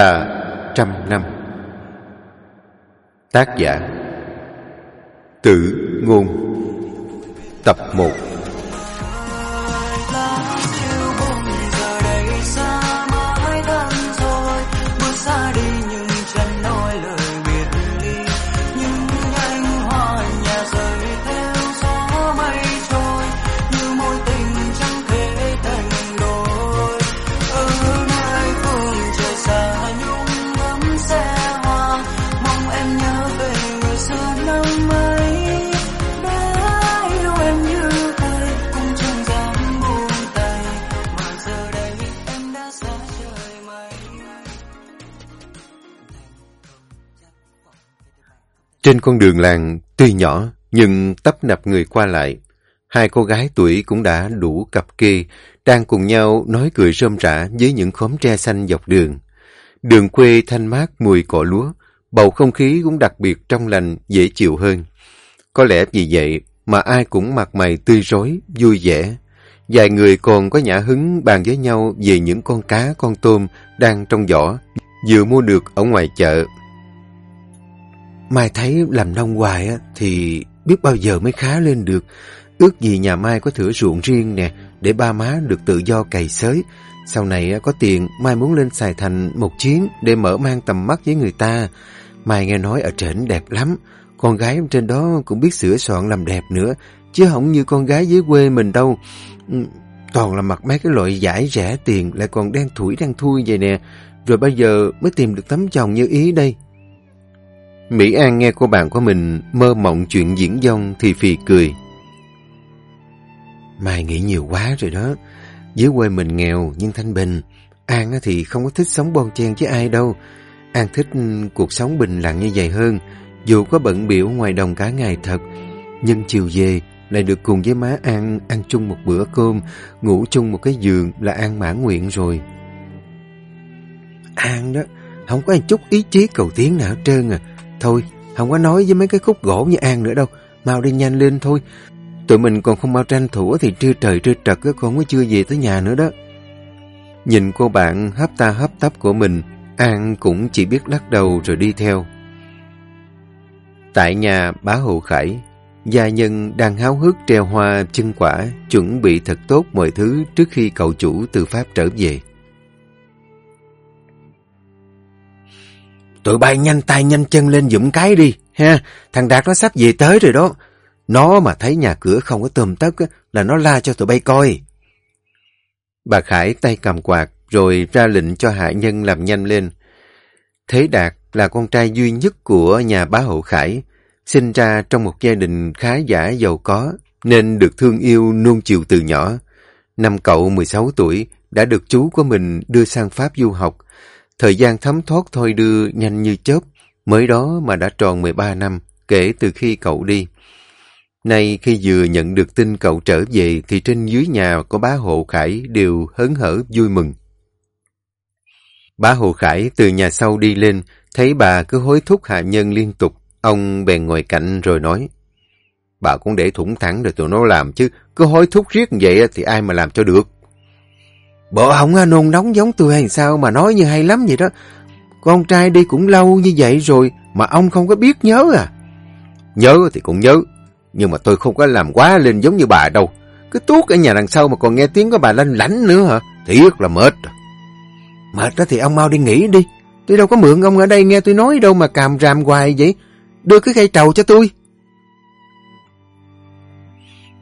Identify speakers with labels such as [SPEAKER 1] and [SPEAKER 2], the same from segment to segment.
[SPEAKER 1] là trăm năm. Tác giả Tử ngôn. Tập 1 Trên con đường làng tuy nhỏ nhưng tấp nập người qua lại. Hai cô gái tuổi cũng đã đủ cặp kê, đang cùng nhau nói cười rơm rã với những khóm tre xanh dọc đường. Đường quê thanh mát mùi cỏ lúa, bầu không khí cũng đặc biệt trong lành, dễ chịu hơn. Có lẽ vì vậy mà ai cũng mặt mày tươi rối, vui vẻ. Vài người còn có nhã hứng bàn với nhau về những con cá, con tôm đang trong giỏ, vừa mua được ở ngoài chợ. Mai thấy làm nông hoài á, thì biết bao giờ mới khá lên được. Ước gì nhà Mai có thửa ruộng riêng nè, để ba má được tự do cày xới. Sau này á, có tiền, Mai muốn lên Sài Thành một chuyến để mở mang tầm mắt với người ta. Mai nghe nói ở trển đẹp lắm, con gái trên đó cũng biết sửa soạn làm đẹp nữa, chứ không như con gái dưới quê mình đâu. Ừ, toàn là mặc mấy cái loại giải rẻ tiền lại còn đen thủi đen thui vậy nè, rồi bây giờ mới tìm được tấm chồng như ý đây. Mỹ An nghe cô bạn của mình mơ mộng chuyện diễn dông thì phì cười. Mai nghĩ nhiều quá rồi đó. Dưới quê mình nghèo nhưng thanh bình. An thì không có thích sống bon chen với ai đâu. An thích ừ, cuộc sống bình lặng như vậy hơn. Dù có bận biểu ngoài đồng cả ngày thật. Nhưng chiều về lại được cùng với má An ăn chung một bữa cơm, ngủ chung một cái giường là An mãn nguyện rồi. An đó, không có chút ý chí cầu tiến nào hết trơn à. Thôi, không có nói với mấy cái khúc gỗ như An nữa đâu. Mau đi nhanh lên thôi. Tụi mình còn không mau tranh thủ thì trưa trời trưa trật con còn mới chưa về tới nhà nữa đó. Nhìn cô bạn hấp ta hấp tấp của mình, An cũng chỉ biết lắc đầu rồi đi theo. Tại nhà bá Hồ Khải, gia nhân đang háo hức treo hoa chân quả, chuẩn bị thật tốt mọi thứ trước khi cậu chủ từ Pháp trở về. Tụi bay nhanh tay nhanh chân lên dụm cái đi, ha. Thằng Đạt nó sắp về tới rồi đó. Nó mà thấy nhà cửa không có tôm tất là nó la cho tụi bay coi. Bà Khải tay cầm quạt rồi ra lệnh cho hạ nhân làm nhanh lên. Thế Đạt là con trai duy nhất của nhà bá hộ Khải, sinh ra trong một gia đình khá giả giàu có, nên được thương yêu nuông chiều từ nhỏ. Năm cậu 16 tuổi đã được chú của mình đưa sang Pháp du học. Thời gian thấm thoát thôi đưa nhanh như chớp, mới đó mà đã tròn 13 năm kể từ khi cậu đi. Nay khi vừa nhận được tin cậu trở về thì trên dưới nhà có bá hộ Khải đều hớn hở vui mừng. Bá hộ Khải từ nhà sau đi lên, thấy bà cứ hối thúc hạ nhân liên tục, ông bèn ngồi cạnh rồi nói Bà cũng để thủng thẳng rồi tụi nó làm chứ, cứ hối thúc riết vậy thì ai mà làm cho được. Bộ không à, nôn nóng giống tôi hay sao mà nói như hay lắm vậy đó. Con trai đi cũng lâu như vậy rồi mà ông không có biết nhớ à. Nhớ thì cũng nhớ, nhưng mà tôi không có làm quá lên giống như bà đâu. Cứ tuốt ở nhà đằng sau mà còn nghe tiếng của bà lanh lảnh nữa hả? Thiệt là mệt. À. Mệt đó thì ông mau đi nghỉ đi. Tôi đâu có mượn ông ở đây nghe tôi nói đâu mà càm ràm hoài vậy. Đưa cái cây trầu cho tôi.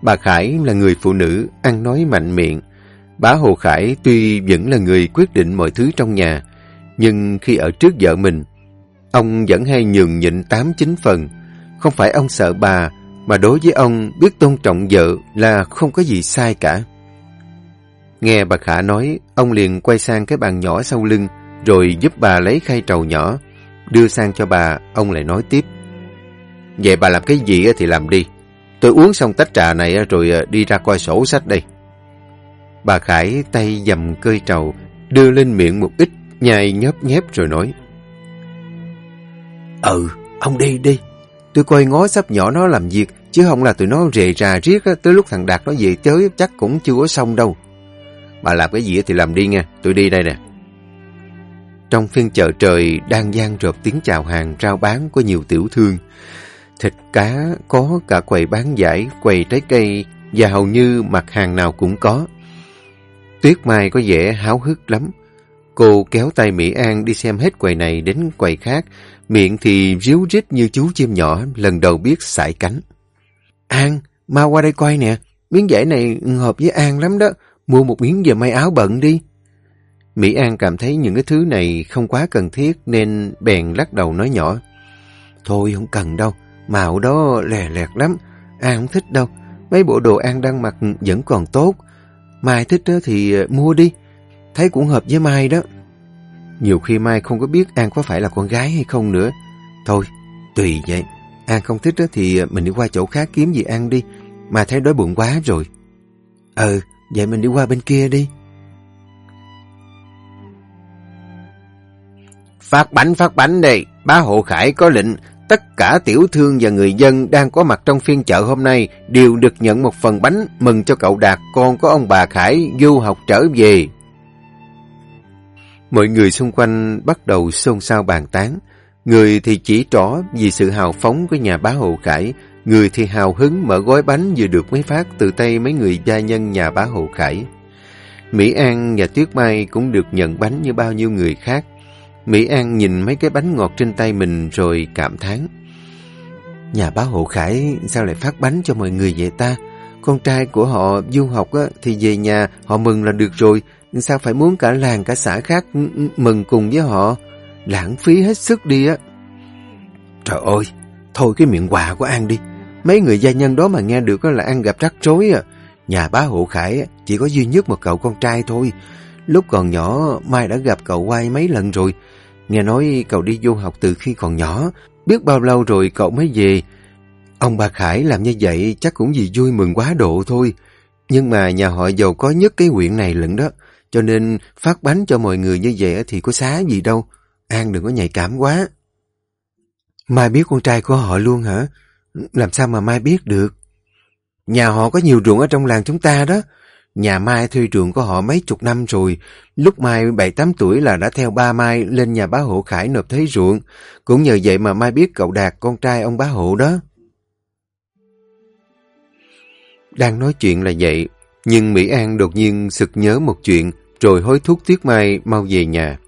[SPEAKER 1] Bà Khải là người phụ nữ, ăn nói mạnh miệng. Bá Hồ Khải tuy vẫn là người quyết định mọi thứ trong nhà, nhưng khi ở trước vợ mình, ông vẫn hay nhường nhịn tám chín phần. Không phải ông sợ bà, mà đối với ông biết tôn trọng vợ là không có gì sai cả. Nghe bà Khả nói, ông liền quay sang cái bàn nhỏ sau lưng, rồi giúp bà lấy khay trầu nhỏ, đưa sang cho bà, ông lại nói tiếp. Vậy bà làm cái gì thì làm đi. Tôi uống xong tách trà này rồi à, đi ra coi sổ sách đây. Bà Khải tay dầm cơi trầu, đưa lên miệng một ít, nhai nhấp nhép rồi nói. Ừ, ông đi đi. Tôi coi ngó sắp nhỏ nó làm việc, chứ không là tụi nó rề rà riết tới lúc thằng Đạt nó về tới chắc cũng chưa có xong đâu. Bà làm cái gì thì làm đi nha, tôi đi đây nè. Trong phiên chợ trời đang gian rộp tiếng chào hàng rao bán của nhiều tiểu thương. Thịt cá có cả quầy bán giải, quầy trái cây và hầu như mặt hàng nào cũng có. Tuyết Mai có vẻ háo hức lắm. Cô kéo tay Mỹ An đi xem hết quầy này đến quầy khác, miệng thì ríu rít như chú chim nhỏ lần đầu biết sải cánh. An, mau qua đây coi nè, miếng vải này hợp với An lắm đó, mua một miếng về may áo bận đi. Mỹ An cảm thấy những cái thứ này không quá cần thiết nên bèn lắc đầu nói nhỏ. Thôi không cần đâu, màu đó lè lẹt lắm, An không thích đâu. Mấy bộ đồ An đang mặc vẫn còn tốt. Mai thích thì ờ, mua đi, thấy cũng hợp với Mai đó. Nhiều khi Mai không có biết An có phải là con gái hay không nữa. Thôi, tùy vậy. An không thích thì ờ, mình đi qua chỗ khác kiếm gì ăn đi. Mà thấy đói bụng quá rồi. Ừ, vậy mình đi qua bên kia đi. Phát bánh phát bánh đây, bá hộ khải có lệnh, tất cả tiểu thương và người dân đang có mặt trong phiên chợ hôm nay đều được nhận một phần bánh mừng cho cậu Đạt con có ông bà Khải du học trở về. Mọi người xung quanh bắt đầu xôn xao bàn tán. Người thì chỉ trỏ vì sự hào phóng của nhà bá hộ Khải, người thì hào hứng mở gói bánh vừa được mấy phát từ tay mấy người gia nhân nhà bá hộ Khải. Mỹ An và Tuyết Mai cũng được nhận bánh như bao nhiêu người khác. Mỹ An nhìn mấy cái bánh ngọt trên tay mình rồi cảm thán. Nhà bá hộ Khải sao lại phát bánh cho mọi người vậy ta? Con trai của họ du học á, thì về nhà họ mừng là được rồi. Sao phải muốn cả làng cả xã khác mừng cùng với họ? Lãng phí hết sức đi á. Trời ơi, thôi cái miệng quà của An đi. Mấy người gia nhân đó mà nghe được là An gặp rắc rối à. Nhà bá hộ Khải chỉ có duy nhất một cậu con trai thôi. Lúc còn nhỏ, Mai đã gặp cậu quay mấy lần rồi. Nghe nói cậu đi du học từ khi còn nhỏ, biết bao lâu rồi cậu mới về. Ông bà Khải làm như vậy chắc cũng vì vui mừng quá độ thôi. Nhưng mà nhà họ giàu có nhất cái huyện này lẫn đó, cho nên phát bánh cho mọi người như vậy thì có xá gì đâu. An đừng có nhạy cảm quá. Mai biết con trai của họ luôn hả? Làm sao mà Mai biết được? Nhà họ có nhiều ruộng ở trong làng chúng ta đó. Nhà Mai thuê trường của họ mấy chục năm rồi. Lúc Mai 7-8 tuổi là đã theo ba Mai lên nhà bá hộ Khải nộp thuế ruộng. Cũng nhờ vậy mà Mai biết cậu Đạt con trai ông bá hộ đó. Đang nói chuyện là vậy, nhưng Mỹ An đột nhiên sực nhớ một chuyện rồi hối thúc Tuyết Mai mau về nhà.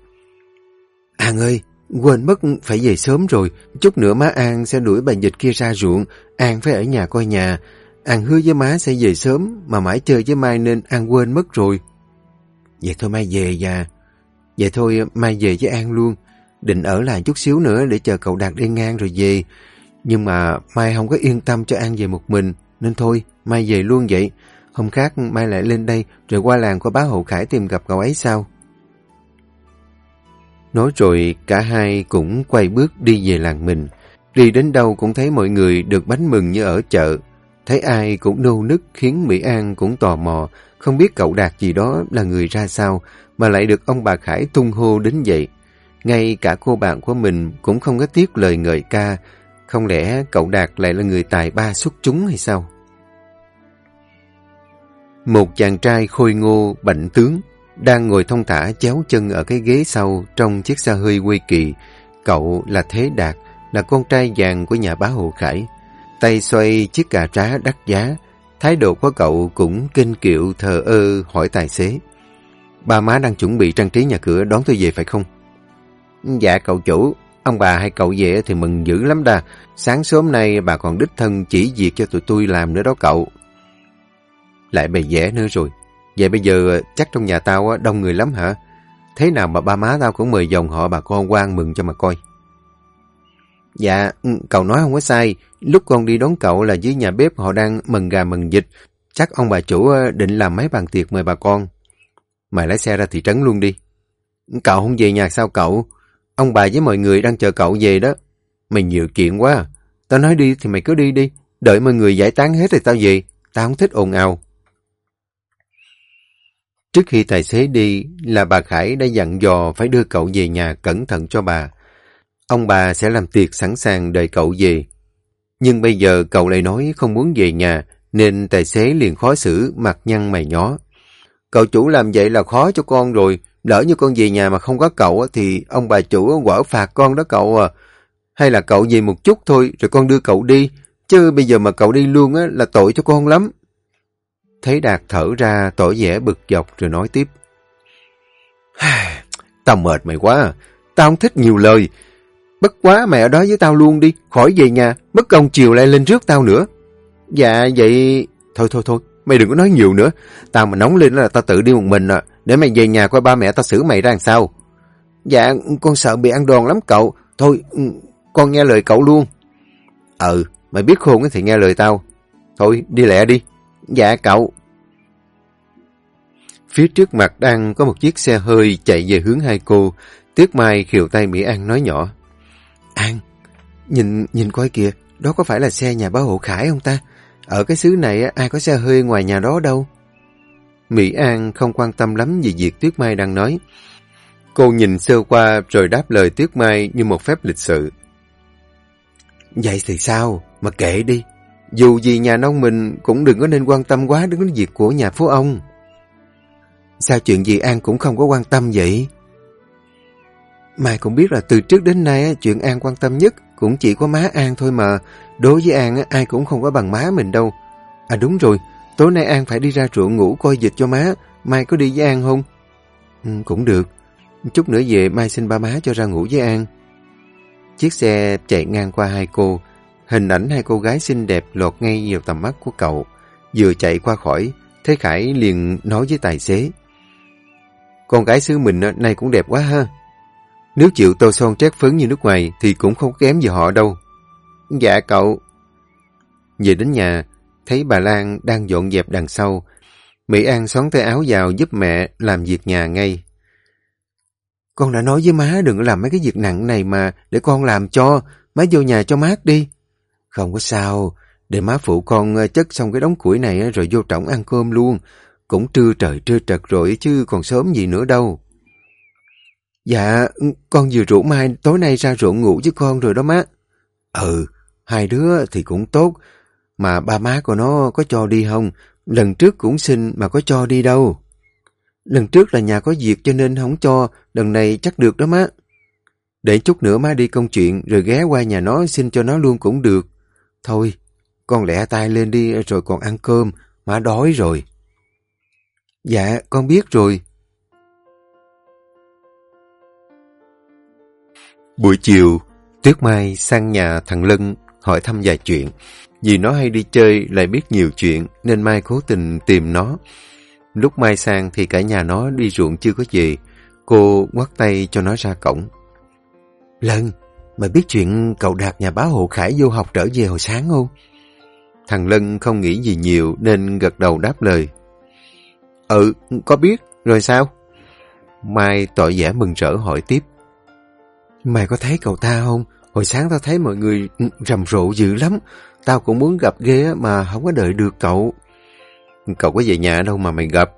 [SPEAKER 1] An ơi, quên mất phải về sớm rồi, chút nữa má An sẽ đuổi bà dịch kia ra ruộng, An phải ở nhà coi nhà. An hứa với má sẽ về sớm, mà mãi chơi với Mai nên An quên mất rồi. Vậy thôi Mai về già. Vậy thôi Mai về với An luôn. Định ở lại chút xíu nữa để chờ cậu Đạt đi ngang rồi về. Nhưng mà Mai không có yên tâm cho An về một mình, nên thôi, Mai về luôn vậy. Hôm khác Mai lại lên đây rồi qua làng của bá Hậu Khải tìm gặp cậu ấy sao? Nói rồi cả hai cũng quay bước đi về làng mình. Đi đến đâu cũng thấy mọi người được bánh mừng như ở chợ. Thấy ai cũng nô nức khiến Mỹ An cũng tò mò, không biết cậu Đạt gì đó là người ra sao mà lại được ông bà Khải tung hô đến vậy. Ngay cả cô bạn của mình cũng không có tiếc lời ngợi ca. Không lẽ cậu Đạt lại là người tài ba xuất chúng hay sao? Một chàng trai khôi ngô, bệnh tướng, đang ngồi thông thả chéo chân ở cái ghế sau trong chiếc xe hơi quê kỳ. Cậu là Thế Đạt, là con trai vàng của nhà bá Hồ Khải. Tay xoay chiếc cà trá đắt giá, thái độ của cậu cũng kinh kiệu thờ ơ hỏi tài xế. Ba má đang chuẩn bị trang trí nhà cửa đón tôi về phải không? Dạ cậu chủ, ông bà hay cậu về thì mừng dữ lắm đà. Sáng sớm nay bà còn đích thân chỉ việc cho tụi tôi làm nữa đó cậu. Lại bày vẽ nữa rồi. Vậy bây giờ chắc trong nhà tao đông người lắm hả? Thế nào mà ba má tao cũng mời dòng họ bà con quan mừng cho mà coi. Dạ, ừ, cậu nói không có sai. Lúc con đi đón cậu là dưới nhà bếp họ đang mừng gà mừng dịch. Chắc ông bà chủ ờ, định làm mấy bàn tiệc mời bà con. Mày lái xe ra thị trấn luôn đi. Cậu không về nhà sao cậu? Ông bà với mọi người đang chờ cậu về đó. Mày nhiều chuyện quá. À. Tao nói đi thì mày cứ đi đi. Đợi mọi người giải tán hết rồi tao về. Tao không thích ồn ào. Trước khi tài xế đi là bà Khải đã dặn dò phải đưa cậu về nhà cẩn thận cho bà. Ông bà sẽ làm tiệc sẵn sàng đợi cậu về. Nhưng bây giờ cậu lại nói không muốn về nhà nên tài xế liền khó xử mặt nhăn mày nhó. Cậu chủ làm vậy là khó cho con rồi. Lỡ như con về nhà mà không có cậu thì ông bà chủ quở phạt con đó cậu à. Hay là cậu về một chút thôi rồi con đưa cậu đi. Chứ bây giờ mà cậu đi luôn á là tội cho con lắm. Thấy Đạt thở ra tỏ vẻ bực dọc rồi nói tiếp. Tao mệt mày quá, tao không thích nhiều lời. Bất quá mẹ ở đó với tao luôn đi, khỏi về nhà, mất công chiều lại lên rước tao nữa. Dạ vậy... Thôi thôi thôi, mày đừng có nói nhiều nữa. Tao mà nóng lên là tao tự đi một mình à, để mày về nhà coi ba mẹ tao xử mày ra làm sao. Dạ, con sợ bị ăn đòn lắm cậu. Thôi, ừ, con nghe lời cậu luôn. Ừ, mày biết khôn thì nghe lời tao. Thôi, đi lẹ đi. Dạ cậu. Phía trước mặt đang có một chiếc xe hơi chạy về hướng hai cô. Tuyết Mai khiều tay Mỹ An nói nhỏ. An, nhìn nhìn coi kìa, đó có phải là xe nhà bá hộ Khải không ta? Ở cái xứ này ai có xe hơi ngoài nhà đó đâu. Mỹ An không quan tâm lắm về việc Tuyết Mai đang nói. Cô nhìn sơ qua rồi đáp lời Tuyết Mai như một phép lịch sự. Vậy thì sao? Mà kệ đi. Dù gì nhà nông mình cũng đừng có nên quan tâm quá đến việc của nhà phú ông. Sao chuyện gì An cũng không có quan tâm vậy? Mai cũng biết là từ trước đến nay chuyện An quan tâm nhất cũng chỉ có má An thôi mà. Đối với An ai cũng không có bằng má mình đâu. À đúng rồi, tối nay An phải đi ra ruộng ngủ coi dịch cho má. Mai có đi với An không? Ừ, cũng được. Chút nữa về Mai xin ba má cho ra ngủ với An. Chiếc xe chạy ngang qua hai cô. Hình ảnh hai cô gái xinh đẹp lọt ngay vào tầm mắt của cậu. Vừa chạy qua khỏi, Thế Khải liền nói với tài xế. Con gái xứ mình nay cũng đẹp quá ha. Nếu chịu tô son trét phấn như nước ngoài thì cũng không kém gì họ đâu. Dạ cậu. Về đến nhà, thấy bà Lan đang dọn dẹp đằng sau. Mỹ An xón tay áo vào giúp mẹ làm việc nhà ngay. Con đã nói với má đừng làm mấy cái việc nặng này mà để con làm cho. Má vô nhà cho mát đi. Không có sao. Để má phụ con ờ, chất xong cái đống củi này ờ, rồi vô trọng ăn cơm luôn. Cũng trưa trời trưa trật rồi chứ còn sớm gì nữa đâu. Dạ, con vừa rủ Mai tối nay ra ruộng ngủ với con rồi đó má. Ừ, hai đứa thì cũng tốt. Mà ba má của nó có cho đi không? Lần trước cũng xin mà có cho đi đâu. Lần trước là nhà có việc cho nên không cho, lần này chắc được đó má. Để chút nữa má đi công chuyện rồi ghé qua nhà nó xin cho nó luôn cũng được. Thôi, con lẹ tay lên đi rồi còn ăn cơm, má đói rồi. Dạ, con biết rồi. Buổi chiều, Tuyết Mai sang nhà thằng Lân hỏi thăm vài chuyện. Vì nó hay đi chơi lại biết nhiều chuyện nên Mai cố tình tìm nó. Lúc Mai sang thì cả nhà nó đi ruộng chưa có gì. Cô ngoắt tay cho nó ra cổng. Lân, mày biết chuyện cậu Đạt nhà bá hộ Khải vô học trở về hồi sáng không? Thằng Lân không nghĩ gì nhiều nên gật đầu đáp lời. Ừ, có biết. Rồi sao? Mai tỏ vẻ mừng rỡ hỏi tiếp. Mày có thấy cậu ta không? Hồi sáng tao thấy mọi người rầm rộ dữ lắm. Tao cũng muốn gặp ghê mà không có đợi được cậu. Cậu có về nhà đâu mà mày gặp.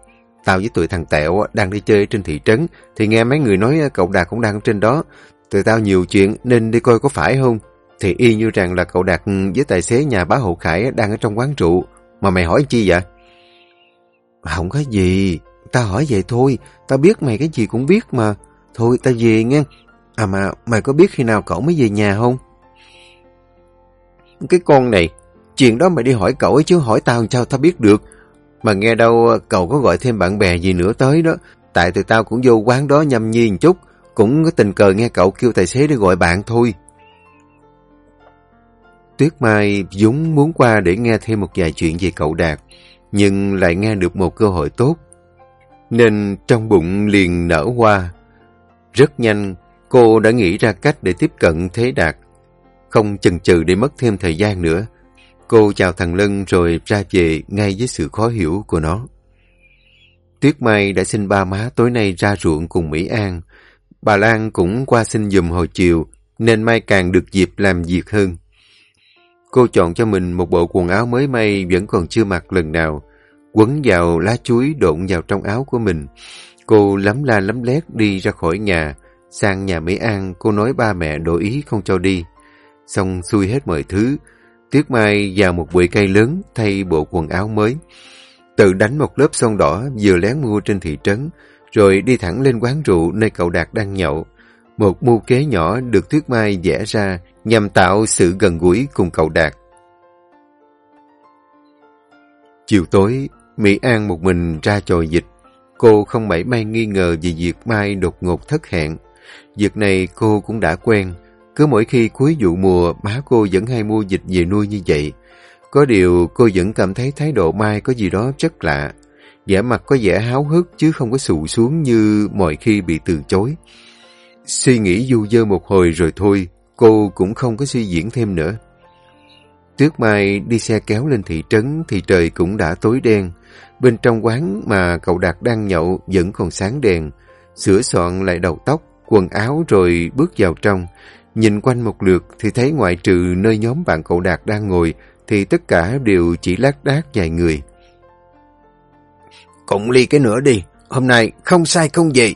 [SPEAKER 1] Tao với tụi thằng Tẹo đang đi chơi trên thị trấn, thì nghe mấy người nói cậu Đạt cũng đang trên đó. Tụi tao nhiều chuyện nên đi coi có phải không? Thì y như rằng là cậu Đạt với tài xế nhà bá hộ Khải đang ở trong quán rượu. Mà mày hỏi chi vậy? Không có gì. Tao hỏi vậy thôi. Tao biết mày cái gì cũng biết mà. Thôi tao về nghe. À mà mày có biết khi nào cậu mới về nhà không? Cái con này, chuyện đó mày đi hỏi cậu ấy chứ hỏi tao sao tao biết được. Mà nghe đâu cậu có gọi thêm bạn bè gì nữa tới đó. Tại tụi tao cũng vô quán đó nhâm nhi một chút. Cũng có tình cờ nghe cậu kêu tài xế để gọi bạn thôi. Tuyết Mai dũng muốn qua để nghe thêm một vài chuyện về cậu Đạt, nhưng lại nghe được một cơ hội tốt. Nên trong bụng liền nở hoa. Rất nhanh, cô đã nghĩ ra cách để tiếp cận Thế Đạt. Không chần chừ để mất thêm thời gian nữa. Cô chào thằng Lân rồi ra về ngay với sự khó hiểu của nó. Tuyết Mai đã xin ba má tối nay ra ruộng cùng Mỹ An. Bà Lan cũng qua xin dùm hồi chiều, nên Mai càng được dịp làm việc hơn. Cô chọn cho mình một bộ quần áo mới may vẫn còn chưa mặc lần nào. quấn vào lá chuối độn vào trong áo của mình. Cô lắm la lắm lét đi ra khỏi nhà, sang nhà Mỹ An cô nói ba mẹ đổi ý không cho đi. Xong xui hết mọi thứ, Tuyết Mai vào một bụi cây lớn thay bộ quần áo mới. Tự đánh một lớp son đỏ vừa lén mua trên thị trấn, rồi đi thẳng lên quán rượu nơi cậu Đạt đang nhậu. Một mưu kế nhỏ được Tuyết Mai vẽ ra nhằm tạo sự gần gũi cùng cậu Đạt. Chiều tối, Mỹ An một mình ra chòi dịch. Cô không mảy may nghi ngờ về việc Mai đột ngột thất hẹn. Việc này cô cũng đã quen. Cứ mỗi khi cuối vụ mùa, má cô vẫn hay mua dịch về nuôi như vậy. Có điều cô vẫn cảm thấy thái độ Mai có gì đó rất lạ. vẻ mặt có vẻ háo hức chứ không có sụ xuống như mọi khi bị từ chối. Suy nghĩ du dơ một hồi rồi thôi, cô cũng không có suy diễn thêm nữa. tuyết mai đi xe kéo lên thị trấn thì trời cũng đã tối đen. Bên trong quán mà cậu Đạt đang nhậu vẫn còn sáng đèn. Sửa soạn lại đầu tóc, quần áo rồi bước vào trong. Nhìn quanh một lượt thì thấy ngoại trừ nơi nhóm bạn cậu Đạt đang ngồi thì tất cả đều chỉ lác đác vài người. Cộng ly cái nữa đi, hôm nay không sai không gì.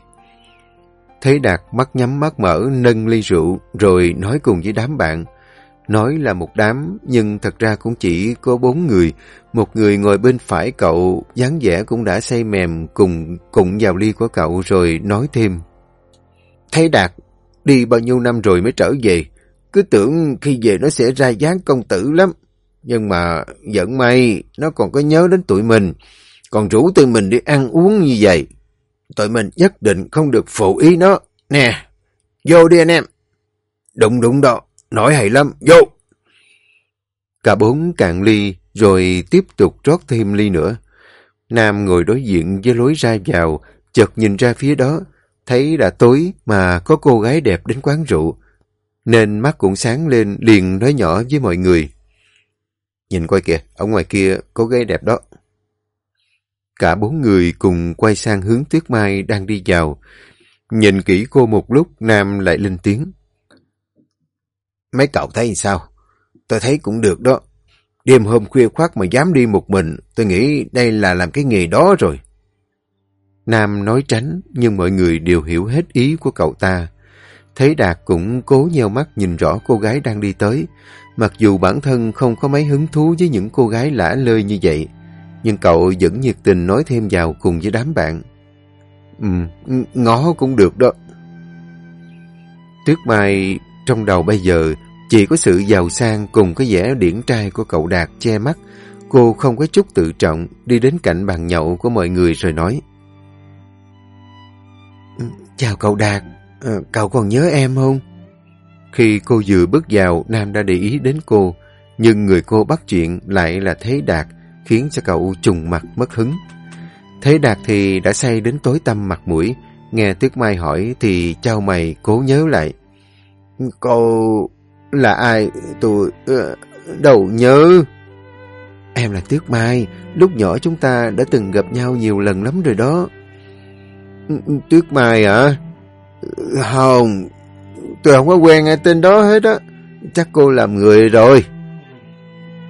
[SPEAKER 1] Thấy Đạt mắt nhắm mắt mở nâng ly rượu rồi nói cùng với đám bạn. Nói là một đám, nhưng thật ra cũng chỉ có bốn người. Một người ngồi bên phải cậu, dáng vẻ cũng đã say mềm cùng cùng vào ly của cậu rồi nói thêm. Thấy Đạt, đi bao nhiêu năm rồi mới trở về. Cứ tưởng khi về nó sẽ ra dáng công tử lắm. Nhưng mà giận may, nó còn có nhớ đến tụi mình. Còn rủ tụi mình đi ăn uống như vậy. Tụi mình nhất định không được phụ ý nó. Nè, vô đi anh em. Đụng đụng đó, nổi hay lắm, vô. Cả bốn cạn ly, rồi tiếp tục rót thêm ly nữa. Nam ngồi đối diện với lối ra vào, chợt nhìn ra phía đó, thấy đã tối mà có cô gái đẹp đến quán rượu. Nên mắt cũng sáng lên, liền nói nhỏ với mọi người. Nhìn coi kìa, ở ngoài kia có gái đẹp đó. Cả bốn người cùng quay sang hướng Tuyết Mai đang đi vào. Nhìn kỹ cô một lúc, Nam lại lên tiếng. Mấy cậu thấy sao? Tôi thấy cũng được đó. Đêm hôm khuya khoát mà dám đi một mình, tôi nghĩ đây là làm cái nghề đó rồi. Nam nói tránh, nhưng mọi người đều hiểu hết ý của cậu ta. Thấy Đạt cũng cố nheo mắt nhìn rõ cô gái đang đi tới, mặc dù bản thân không có mấy hứng thú với những cô gái lả lơi như vậy nhưng cậu vẫn nhiệt tình nói thêm vào cùng với đám bạn. Ừ, ngó cũng được đó. Tuyết Mai trong đầu bây giờ chỉ có sự giàu sang cùng cái vẻ điển trai của cậu Đạt che mắt. Cô không có chút tự trọng đi đến cạnh bàn nhậu của mọi người rồi nói. Chào cậu Đạt, à, cậu còn nhớ em không? Khi cô vừa bước vào, Nam đã để ý đến cô, nhưng người cô bắt chuyện lại là Thế Đạt, khiến cho cậu trùng mặt mất hứng. Thế Đạt thì đã say đến tối tăm mặt mũi, nghe Tuyết Mai hỏi thì trao mày cố nhớ lại. Cô là ai? Tôi uh, đâu nhớ. Em là Tuyết Mai, lúc nhỏ chúng ta đã từng gặp nhau nhiều lần lắm rồi đó. Tuyết Mai hả? Không, tôi không có quen ai tên đó hết á. Chắc cô làm người rồi.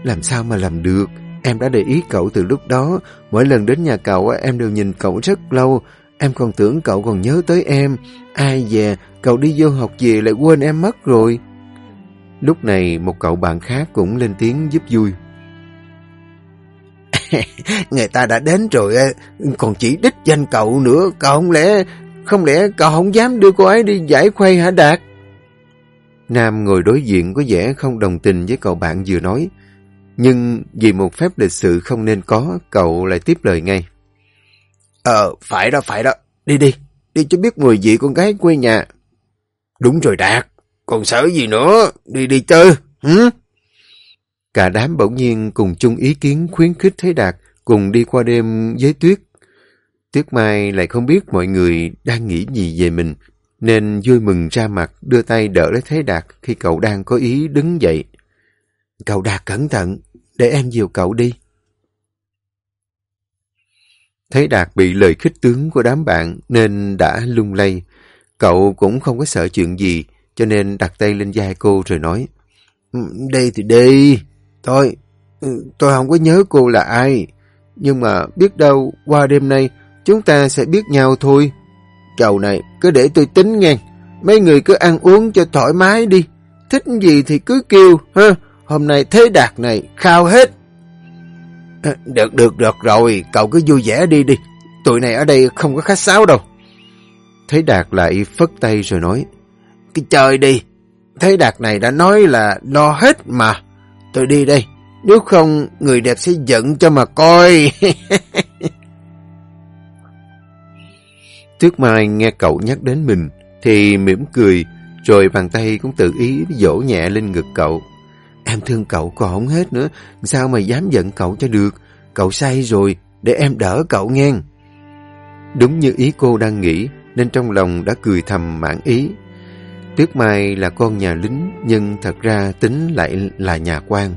[SPEAKER 1] Làm sao mà làm được? Em đã để ý cậu từ lúc đó. Mỗi lần đến nhà cậu em đều nhìn cậu rất lâu. Em còn tưởng cậu còn nhớ tới em. Ai về, cậu đi vô học về lại quên em mất rồi. Lúc này một cậu bạn khác cũng lên tiếng giúp vui. Người ta đã đến rồi, còn chỉ đích danh cậu nữa. Cậu không lẽ, không lẽ cậu không dám đưa cô ấy đi giải khuây hả Đạt? Nam ngồi đối diện có vẻ không đồng tình với cậu bạn vừa nói. Nhưng vì một phép lịch sự không nên có, cậu lại tiếp lời ngay. Ờ, phải đó, phải đó. Đi đi, đi cho biết mùi vị con gái quê nhà. Đúng rồi Đạt, còn sợ gì nữa, đi đi chơi. hứ Cả đám bỗng nhiên cùng chung ý kiến khuyến khích Thế Đạt cùng đi qua đêm với Tuyết. Tuyết Mai lại không biết mọi người đang nghĩ gì về mình, nên vui mừng ra mặt đưa tay đỡ lấy Thế Đạt khi cậu đang có ý đứng dậy. Cậu Đạt cẩn thận, để em dìu cậu đi. Thế Đạt bị lời khích tướng của đám bạn nên đã lung lay. Cậu cũng không có sợ chuyện gì, cho nên đặt tay lên vai cô rồi nói. Ừ, đây thì đi. Thôi, ừ, tôi không có nhớ cô là ai. Nhưng mà biết đâu qua đêm nay chúng ta sẽ biết nhau thôi. Chầu này cứ để tôi tính nghe. Mấy người cứ ăn uống cho thoải mái đi. Thích gì thì cứ kêu. ha Hôm nay thế đạt này khao hết. À, được, được, được rồi. Cậu cứ vui vẻ đi đi. Tụi này ở đây không có khách sáo đâu. Thế đạt lại phất tay rồi nói. Cái chơi đi. Thế đạt này đã nói là lo hết mà. Tôi đi đây. Nếu không, người đẹp sẽ giận cho mà coi. Tuyết Mai nghe cậu nhắc đến mình, thì mỉm cười, rồi bàn tay cũng tự ý dỗ nhẹ lên ngực cậu. Em thương cậu còn không hết nữa, sao mà dám giận cậu cho được? Cậu say rồi, để em đỡ cậu nghe. Đúng như ý cô đang nghĩ, nên trong lòng đã cười thầm mãn ý. Tuyết Mai là con nhà lính, nhưng thật ra tính lại là nhà quan.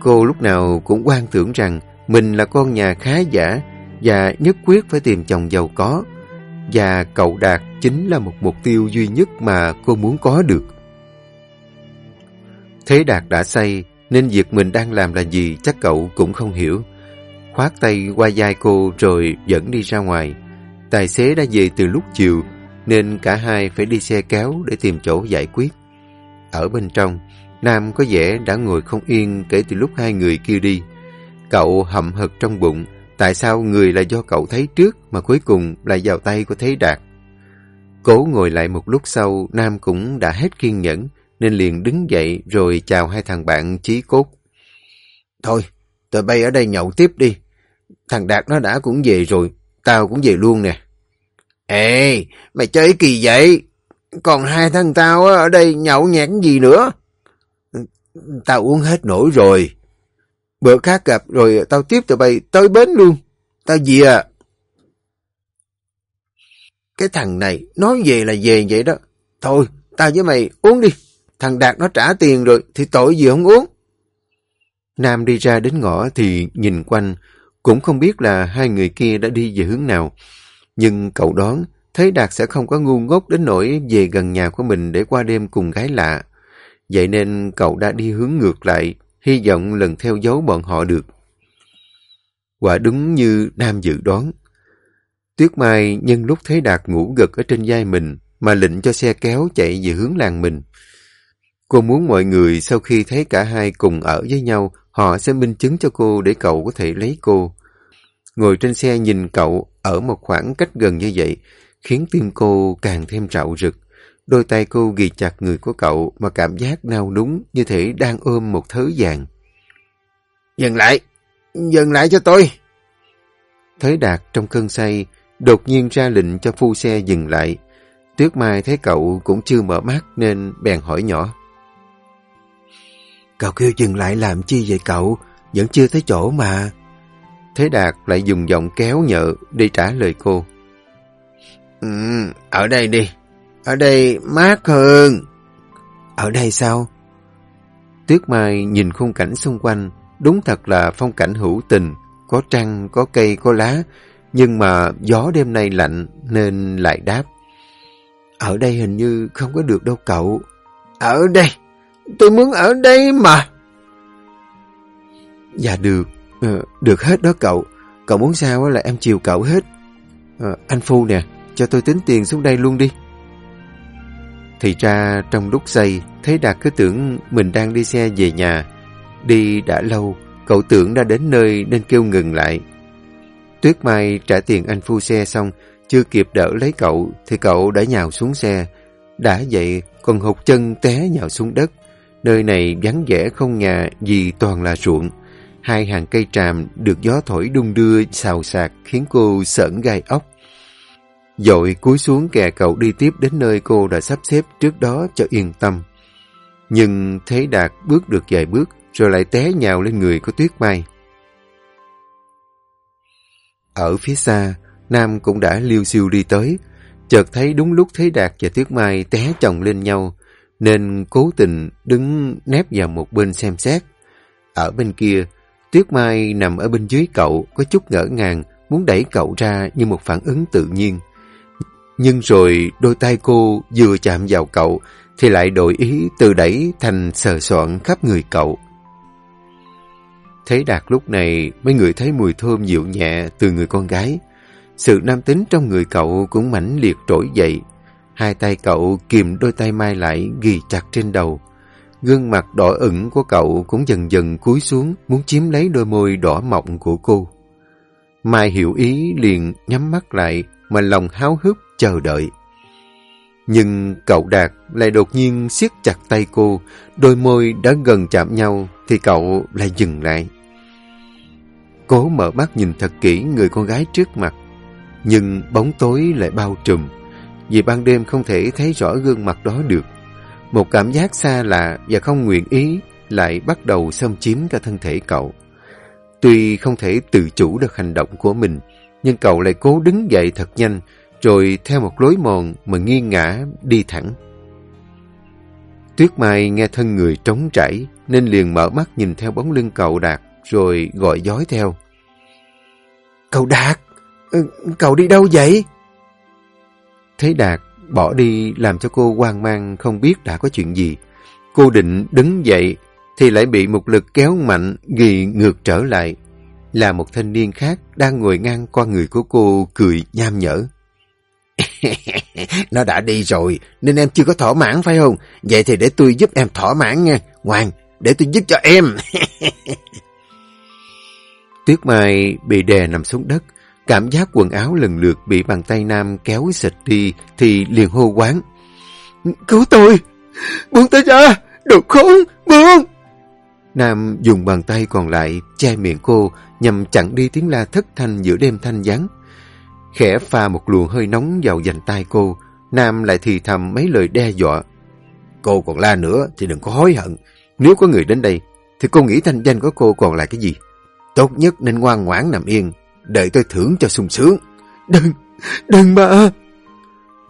[SPEAKER 1] Cô lúc nào cũng quan tưởng rằng mình là con nhà khá giả và nhất quyết phải tìm chồng giàu có. Và cậu Đạt chính là một mục tiêu duy nhất mà cô muốn có được. Thế Đạt đã say, nên việc mình đang làm là gì chắc cậu cũng không hiểu. Khoát tay qua vai cô rồi dẫn đi ra ngoài. Tài xế đã về từ lúc chiều, nên cả hai phải đi xe kéo để tìm chỗ giải quyết. Ở bên trong, Nam có vẻ đã ngồi không yên kể từ lúc hai người kia đi. Cậu hậm hực trong bụng, tại sao người là do cậu thấy trước mà cuối cùng lại vào tay của Thế Đạt. Cố ngồi lại một lúc sau, Nam cũng đã hết kiên nhẫn, nên liền đứng dậy rồi chào hai thằng bạn chí cốt. Thôi, tụi bay ở đây nhậu tiếp đi. Thằng Đạt nó đã cũng về rồi, tao cũng về luôn nè. Ê, mày chơi kỳ vậy? Còn hai thằng tao ở đây nhậu nhẹt gì nữa? Tao uống hết nổi rồi. Bữa khác gặp rồi tao tiếp tụi bay tới bến luôn. Tao gì à. Cái thằng này nói về là về vậy đó. Thôi, tao với mày uống đi. Thằng Đạt nó trả tiền rồi thì tội gì không uống. Nam đi ra đến ngõ thì nhìn quanh, cũng không biết là hai người kia đã đi về hướng nào. Nhưng cậu đoán, thấy Đạt sẽ không có ngu ngốc đến nỗi về gần nhà của mình để qua đêm cùng gái lạ. Vậy nên cậu đã đi hướng ngược lại, hy vọng lần theo dấu bọn họ được. Quả đúng như Nam dự đoán. Tuyết Mai nhân lúc thấy Đạt ngủ gật ở trên vai mình mà lệnh cho xe kéo chạy về hướng làng mình. Cô muốn mọi người sau khi thấy cả hai cùng ở với nhau, họ sẽ minh chứng cho cô để cậu có thể lấy cô. Ngồi trên xe nhìn cậu ở một khoảng cách gần như vậy, khiến tim cô càng thêm trạo rực. Đôi tay cô ghi chặt người của cậu mà cảm giác nao núng như thể đang ôm một thứ vàng. Dừng lại! Dừng lại cho tôi! Thới Đạt trong cơn say, đột nhiên ra lệnh cho phu xe dừng lại. Tuyết Mai thấy cậu cũng chưa mở mắt nên bèn hỏi nhỏ. Cậu kêu dừng lại làm chi vậy cậu? Vẫn chưa thấy chỗ mà. Thế Đạt lại dùng giọng kéo nhợ để trả lời cô. Ừ, ở đây đi. Ở đây mát hơn. Ở đây sao? Tuyết Mai nhìn khung cảnh xung quanh, đúng thật là phong cảnh hữu tình, có trăng, có cây, có lá, nhưng mà gió đêm nay lạnh nên lại đáp. Ở đây hình như không có được đâu cậu. Ở đây, tôi muốn ở đây mà. Dạ được, ờ, được hết đó cậu. Cậu muốn sao là em chiều cậu hết. Ờ, anh Phu nè, cho tôi tính tiền xuống đây luôn đi. Thì ra trong lúc say, thấy Đạt cứ tưởng mình đang đi xe về nhà. Đi đã lâu, cậu tưởng đã đến nơi nên kêu ngừng lại. Tuyết Mai trả tiền anh phu xe xong, chưa kịp đỡ lấy cậu thì cậu đã nhào xuống xe. Đã vậy, còn hụt chân té nhào xuống đất. Nơi này vắng vẻ không nhà vì toàn là ruộng. Hai hàng cây tràm được gió thổi đung đưa xào xạc khiến cô sởn gai ốc. Dội cúi xuống kè cậu đi tiếp đến nơi cô đã sắp xếp trước đó cho yên tâm. Nhưng thấy Đạt bước được vài bước rồi lại té nhào lên người của Tuyết Mai. Ở phía xa, Nam cũng đã liêu siêu đi tới, chợt thấy đúng lúc thấy Đạt và Tuyết Mai té chồng lên nhau, nên cố tình đứng nép vào một bên xem xét. Ở bên kia, Tuyết Mai nằm ở bên dưới cậu, có chút ngỡ ngàng, muốn đẩy cậu ra như một phản ứng tự nhiên. Nhưng rồi đôi tay cô vừa chạm vào cậu, thì lại đổi ý từ đẩy thành sờ soạn khắp người cậu. Thấy Đạt lúc này mấy người thấy mùi thơm dịu nhẹ từ người con gái. Sự nam tính trong người cậu cũng mãnh liệt trỗi dậy. Hai tay cậu kìm đôi tay Mai lại ghi chặt trên đầu. Gương mặt đỏ ửng của cậu cũng dần dần cúi xuống muốn chiếm lấy đôi môi đỏ mọng của cô. Mai hiểu ý liền nhắm mắt lại mà lòng háo hức chờ đợi. Nhưng cậu Đạt lại đột nhiên siết chặt tay cô, đôi môi đã gần chạm nhau thì cậu lại dừng lại. Cố mở mắt nhìn thật kỹ người con gái trước mặt, nhưng bóng tối lại bao trùm, vì ban đêm không thể thấy rõ gương mặt đó được. Một cảm giác xa lạ và không nguyện ý lại bắt đầu xâm chiếm cả thân thể cậu. Tuy không thể tự chủ được hành động của mình, nhưng cậu lại cố đứng dậy thật nhanh, rồi theo một lối mòn mà nghiêng ngã đi thẳng. Tuyết Mai nghe thân người trống trải, nên liền mở mắt nhìn theo bóng lưng cậu Đạt, rồi gọi dối theo. Cậu Đạt! Ừ, cậu đi đâu vậy? Thấy Đạt bỏ đi làm cho cô hoang mang không biết đã có chuyện gì. Cô định đứng dậy thì lại bị một lực kéo mạnh ghi ngược trở lại. Là một thanh niên khác đang ngồi ngang qua người của cô cười nham nhở. Nó đã đi rồi nên em chưa có thỏa mãn phải không? Vậy thì để tôi giúp em thỏa mãn nha. Ngoan, để tôi giúp cho em. Tuyết Mai bị đè nằm xuống đất. Cảm giác quần áo lần lượt bị bàn tay Nam kéo xịt đi thì liền hô quán. Cứu tôi! Buông tôi ra! Đồ khốn! Buông! Nam dùng bàn tay còn lại che miệng cô nhằm chặn đi tiếng la thất thanh giữa đêm thanh vắng. Khẽ pha một luồng hơi nóng vào dành tay cô, Nam lại thì thầm mấy lời đe dọa. Cô còn la nữa thì đừng có hối hận. Nếu có người đến đây, thì cô nghĩ thanh danh của cô còn là cái gì? Tốt nhất nên ngoan ngoãn nằm yên, đợi tôi thưởng cho sung sướng. Đừng, đừng mà!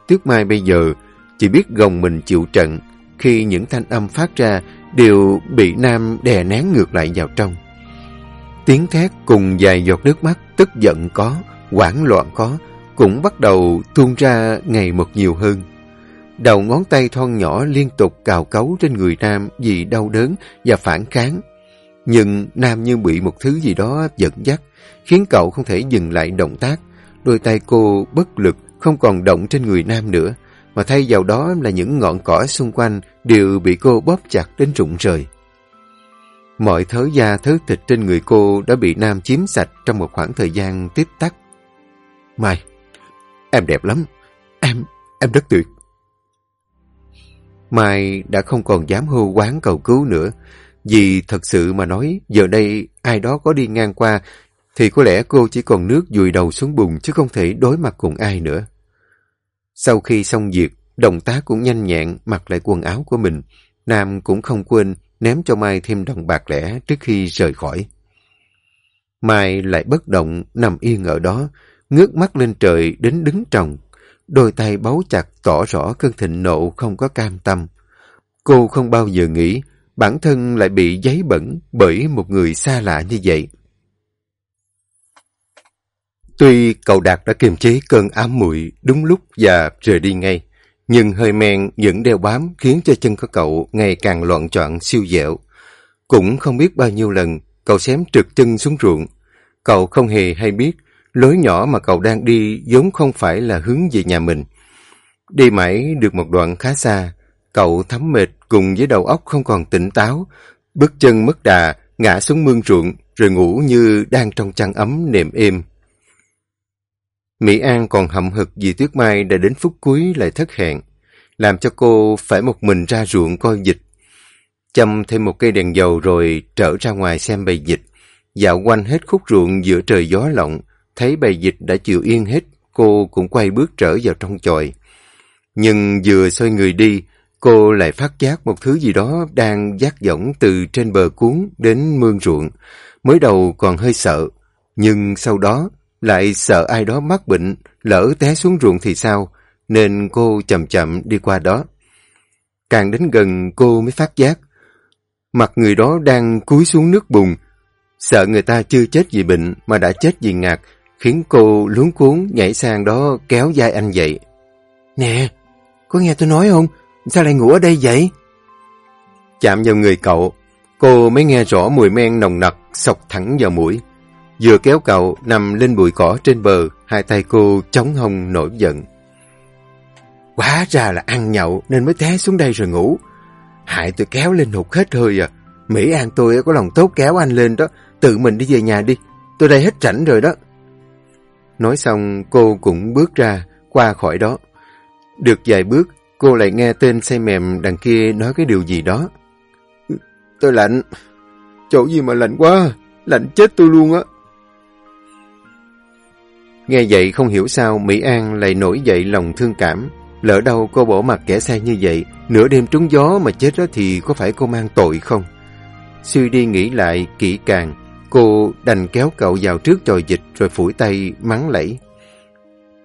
[SPEAKER 1] Tuyết Mai bây giờ chỉ biết gồng mình chịu trận khi những thanh âm phát ra đều bị Nam đè nén ngược lại vào trong. Tiếng thét cùng vài giọt nước mắt tức giận có, hoảng loạn có, cũng bắt đầu tuôn ra ngày một nhiều hơn. Đầu ngón tay thon nhỏ liên tục cào cấu trên người Nam vì đau đớn và phản kháng. Nhưng Nam như bị một thứ gì đó giận dắt, khiến cậu không thể dừng lại động tác. Đôi tay cô bất lực, không còn động trên người Nam nữa, mà thay vào đó là những ngọn cỏ xung quanh đều bị cô bóp chặt đến rụng rời. Mọi thớ da thớ thịt trên người cô đã bị Nam chiếm sạch trong một khoảng thời gian tiếp tắc. Mai, em đẹp lắm. Em, em rất tuyệt. Mai đã không còn dám hô quán cầu cứu nữa. Vì thật sự mà nói, giờ đây ai đó có đi ngang qua, thì có lẽ cô chỉ còn nước dùi đầu xuống bùn chứ không thể đối mặt cùng ai nữa. Sau khi xong việc, động tác cũng nhanh nhẹn mặc lại quần áo của mình. Nam cũng không quên ném cho Mai thêm đồng bạc lẻ trước khi rời khỏi. Mai lại bất động, nằm yên ở đó, ngước mắt lên trời đến đứng trồng. Đôi tay bấu chặt tỏ rõ cơn thịnh nộ không có cam tâm. Cô không bao giờ nghĩ bản thân lại bị giấy bẩn bởi một người xa lạ như vậy. Tuy cậu Đạt đã kiềm chế cơn ám muội đúng lúc và rời đi ngay, nhưng hơi men vẫn đeo bám khiến cho chân của cậu ngày càng loạn trọn siêu dẻo. Cũng không biết bao nhiêu lần cậu xém trượt chân xuống ruộng. Cậu không hề hay biết lối nhỏ mà cậu đang đi vốn không phải là hướng về nhà mình. Đi mãi được một đoạn khá xa, cậu thấm mệt cùng với đầu óc không còn tỉnh táo, bước chân mất đà, ngã xuống mương ruộng, rồi ngủ như đang trong chăn ấm nệm êm. Mỹ An còn hậm hực vì Tuyết Mai đã đến phút cuối lại thất hẹn, làm cho cô phải một mình ra ruộng coi dịch. Châm thêm một cây đèn dầu rồi trở ra ngoài xem bầy dịch, dạo quanh hết khúc ruộng giữa trời gió lộng, thấy bầy dịch đã chịu yên hết, cô cũng quay bước trở vào trong chòi. Nhưng vừa xoay người đi, cô lại phát giác một thứ gì đó đang dắt dỏng từ trên bờ cuốn đến mương ruộng. Mới đầu còn hơi sợ, nhưng sau đó lại sợ ai đó mắc bệnh, lỡ té xuống ruộng thì sao, nên cô chậm chậm đi qua đó. Càng đến gần cô mới phát giác, mặt người đó đang cúi xuống nước bùn, sợ người ta chưa chết vì bệnh mà đã chết vì ngạt, khiến cô luống cuốn nhảy sang đó kéo vai anh dậy. Nè, có nghe tôi nói không? Sao lại ngủ ở đây vậy? Chạm vào người cậu, Cô mới nghe rõ mùi men nồng nặc sọc thẳng vào mũi. Vừa kéo cậu nằm lên bụi cỏ trên bờ, hai tay cô chống hông nổi giận. Quá ra là ăn nhậu nên mới té xuống đây rồi ngủ. Hại tôi kéo lên hụt hết hơi à. Mỹ An tôi có lòng tốt kéo anh lên đó, tự mình đi về nhà đi. Tôi đây hết rảnh rồi đó. Nói xong cô cũng bước ra, qua khỏi đó. Được vài bước, cô lại nghe tên say mềm đằng kia nói cái điều gì đó. Tôi lạnh. Chỗ gì mà lạnh quá, lạnh chết tôi luôn á. Nghe vậy không hiểu sao Mỹ An lại nổi dậy lòng thương cảm. Lỡ đâu cô bỏ mặt kẻ sai như vậy, nửa đêm trúng gió mà chết đó thì có phải cô mang tội không? Suy đi nghĩ lại kỹ càng, cô đành kéo cậu vào trước tròi dịch rồi phủi tay mắng lẫy.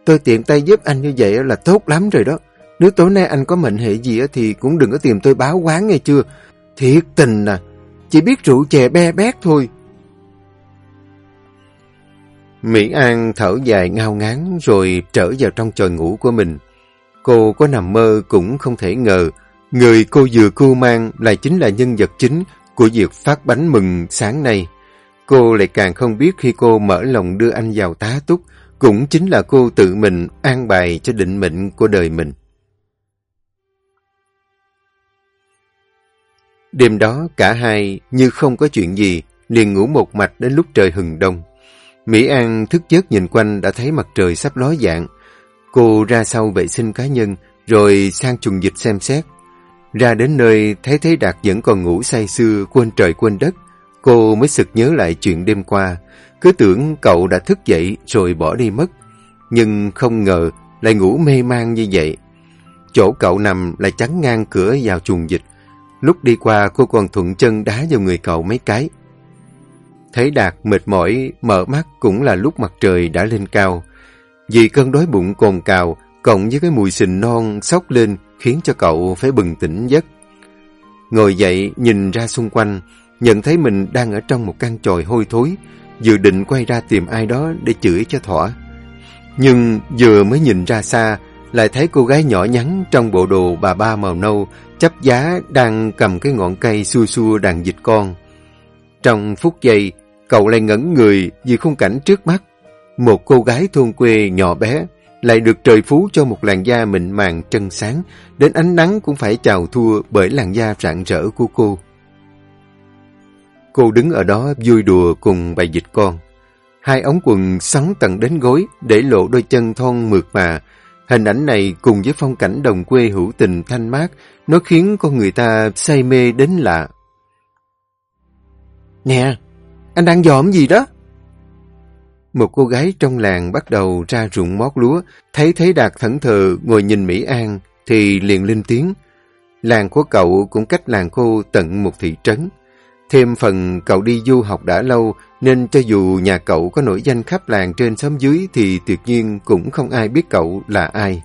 [SPEAKER 1] Tôi tiện tay giúp anh như vậy là tốt lắm rồi đó. Nếu tối nay anh có mệnh hệ gì thì cũng đừng có tìm tôi báo quán nghe chưa. Thiệt tình à, chỉ biết rượu chè be bét thôi. Mỹ An thở dài ngao ngán rồi trở vào trong tròi ngủ của mình. Cô có nằm mơ cũng không thể ngờ, người cô vừa cưu mang lại chính là nhân vật chính của việc phát bánh mừng sáng nay. Cô lại càng không biết khi cô mở lòng đưa anh vào tá túc, cũng chính là cô tự mình an bài cho định mệnh của đời mình. Đêm đó cả hai như không có chuyện gì, liền ngủ một mạch đến lúc trời hừng đông. Mỹ An thức giấc nhìn quanh đã thấy mặt trời sắp ló dạng. Cô ra sau vệ sinh cá nhân, rồi sang trùng dịch xem xét. Ra đến nơi thấy Thế Đạt vẫn còn ngủ say sưa, quên trời quên đất. Cô mới sực nhớ lại chuyện đêm qua. Cứ tưởng cậu đã thức dậy rồi bỏ đi mất. Nhưng không ngờ lại ngủ mê man như vậy. Chỗ cậu nằm lại chắn ngang cửa vào chuồng dịch. Lúc đi qua cô còn thuận chân đá vào người cậu mấy cái. Thấy Đạt mệt mỏi, mở mắt cũng là lúc mặt trời đã lên cao. Vì cơn đói bụng cồn cào, cộng với cái mùi sình non sóc lên khiến cho cậu phải bừng tỉnh giấc. Ngồi dậy nhìn ra xung quanh, nhận thấy mình đang ở trong một căn tròi hôi thối, dự định quay ra tìm ai đó để chửi cho thỏa. Nhưng vừa mới nhìn ra xa, lại thấy cô gái nhỏ nhắn trong bộ đồ bà ba màu nâu, chấp giá đang cầm cái ngọn cây xua xua đàn dịch con. Trong phút giây, cậu lại ngẩn người vì khung cảnh trước mắt. Một cô gái thôn quê nhỏ bé, lại được trời phú cho một làn da mịn màng trân sáng, đến ánh nắng cũng phải chào thua bởi làn da rạng rỡ của cô. Cô đứng ở đó vui đùa cùng bài dịch con. Hai ống quần sắn tận đến gối để lộ đôi chân thon mượt mà. Hình ảnh này cùng với phong cảnh đồng quê hữu tình thanh mát, nó khiến con người ta say mê đến lạ. Nè, anh đang dòm gì đó? Một cô gái trong làng bắt đầu ra ruộng mót lúa, thấy Thế Đạt thẫn thờ ngồi nhìn Mỹ An, thì liền lên tiếng. Làng của cậu cũng cách làng cô tận một thị trấn. Thêm phần cậu đi du học đã lâu, nên cho dù nhà cậu có nổi danh khắp làng trên xóm dưới thì tuyệt nhiên cũng không ai biết cậu là ai.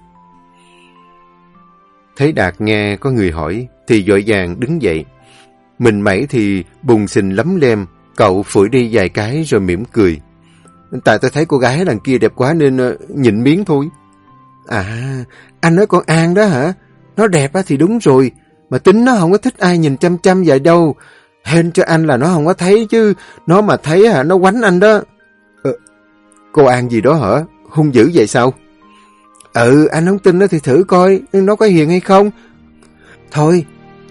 [SPEAKER 1] Thấy Đạt nghe có người hỏi, thì dội vàng đứng dậy. Mình mẩy thì bùng xình lắm lem, cậu phủi đi vài cái rồi mỉm cười. Tại tôi thấy cô gái đằng kia đẹp quá nên ờ, nhịn miếng thôi. À, anh nói con An đó hả? Nó đẹp thì đúng rồi, mà tính nó không có thích ai nhìn chăm chăm vậy đâu. Hên cho anh là nó không có thấy chứ, nó mà thấy hả, nó quánh anh đó. Ờ, cô An gì đó hả? Hung dữ vậy sao? Ừ, anh không tin nó thì thử coi, nó có hiền hay không. Thôi,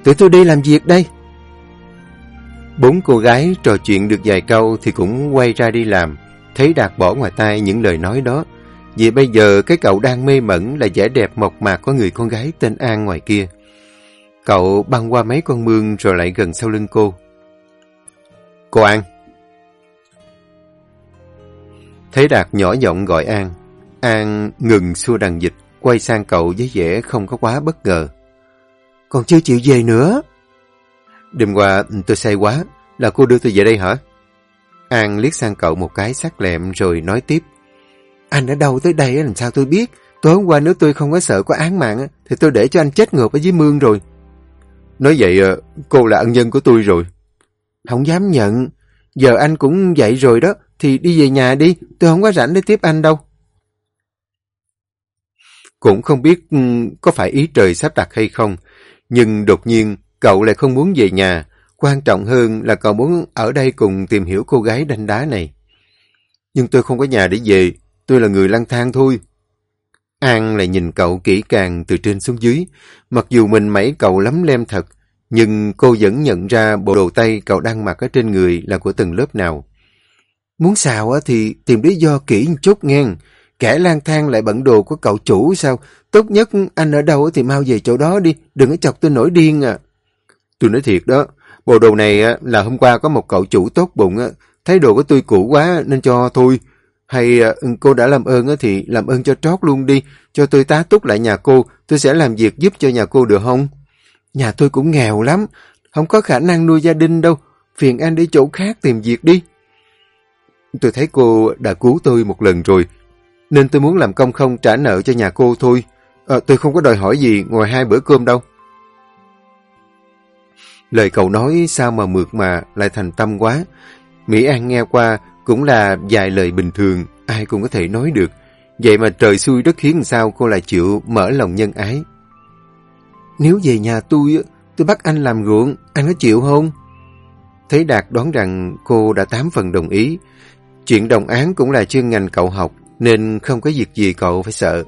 [SPEAKER 1] tụi tôi đi làm việc đây. Bốn cô gái trò chuyện được vài câu thì cũng quay ra đi làm. Thấy Đạt bỏ ngoài tai những lời nói đó. Vì bây giờ cái cậu đang mê mẩn là vẻ đẹp mộc mạc của người con gái tên An ngoài kia. Cậu băng qua mấy con mương rồi lại gần sau lưng cô. Cô An. Thấy Đạt nhỏ giọng gọi An. An ngừng xua đằng dịch, quay sang cậu với vẻ không có quá bất ngờ. Còn chưa chịu về nữa. Đêm qua tôi say quá, là cô đưa tôi về đây hả? An liếc sang cậu một cái sắc lẹm rồi nói tiếp. Anh ở đâu tới đây làm sao tôi biết? Tối hôm qua nếu tôi không có sợ có án mạng thì tôi để cho anh chết ngược ở dưới mương rồi. Nói vậy ờ, cô là ân nhân của tôi rồi. Không dám nhận. Giờ anh cũng vậy rồi đó thì đi về nhà đi. Tôi không có rảnh để tiếp anh đâu. Cũng không biết ừ, có phải ý trời sắp đặt hay không. Nhưng đột nhiên cậu lại không muốn về nhà. Quan trọng hơn là cậu muốn ở đây cùng tìm hiểu cô gái đanh đá này. Nhưng tôi không có nhà để về, tôi là người lang thang thôi. An lại nhìn cậu kỹ càng từ trên xuống dưới, mặc dù mình mẩy cậu lắm lem thật, nhưng cô vẫn nhận ra bộ đồ tay cậu đang mặc ở trên người là của từng lớp nào. Muốn xào thì tìm lý do kỹ một chút nghe. Kẻ lang thang lại bận đồ của cậu chủ sao? Tốt nhất anh ở đâu thì mau về chỗ đó đi, đừng có chọc tôi nổi điên à. Tôi nói thiệt đó, bộ đồ này là hôm qua có một cậu chủ tốt bụng, thấy đồ của tôi cũ quá nên cho thôi. Hay à, cô đã làm ơn thì làm ơn cho trót luôn đi, cho tôi tá túc lại nhà cô, tôi sẽ làm việc giúp cho nhà cô được không? Nhà tôi cũng nghèo lắm, không có khả năng nuôi gia đình đâu, phiền anh đi chỗ khác tìm việc đi. Tôi thấy cô đã cứu tôi một lần rồi, nên tôi muốn làm công không trả nợ cho nhà cô thôi. À, tôi không có đòi hỏi gì ngoài hai bữa cơm đâu. Lời cậu nói sao mà mượt mà lại thành tâm quá. Mỹ An nghe qua cũng là vài lời bình thường, ai cũng có thể nói được. Vậy mà trời xui đất khiến sao cô lại chịu mở lòng nhân ái. Nếu về nhà tôi, tôi bắt anh làm ruộng, anh có chịu không? Thấy Đạt đoán rằng cô đã tám phần đồng ý. Chuyện đồng án cũng là chuyên ngành cậu học, nên không có việc gì cậu phải sợ.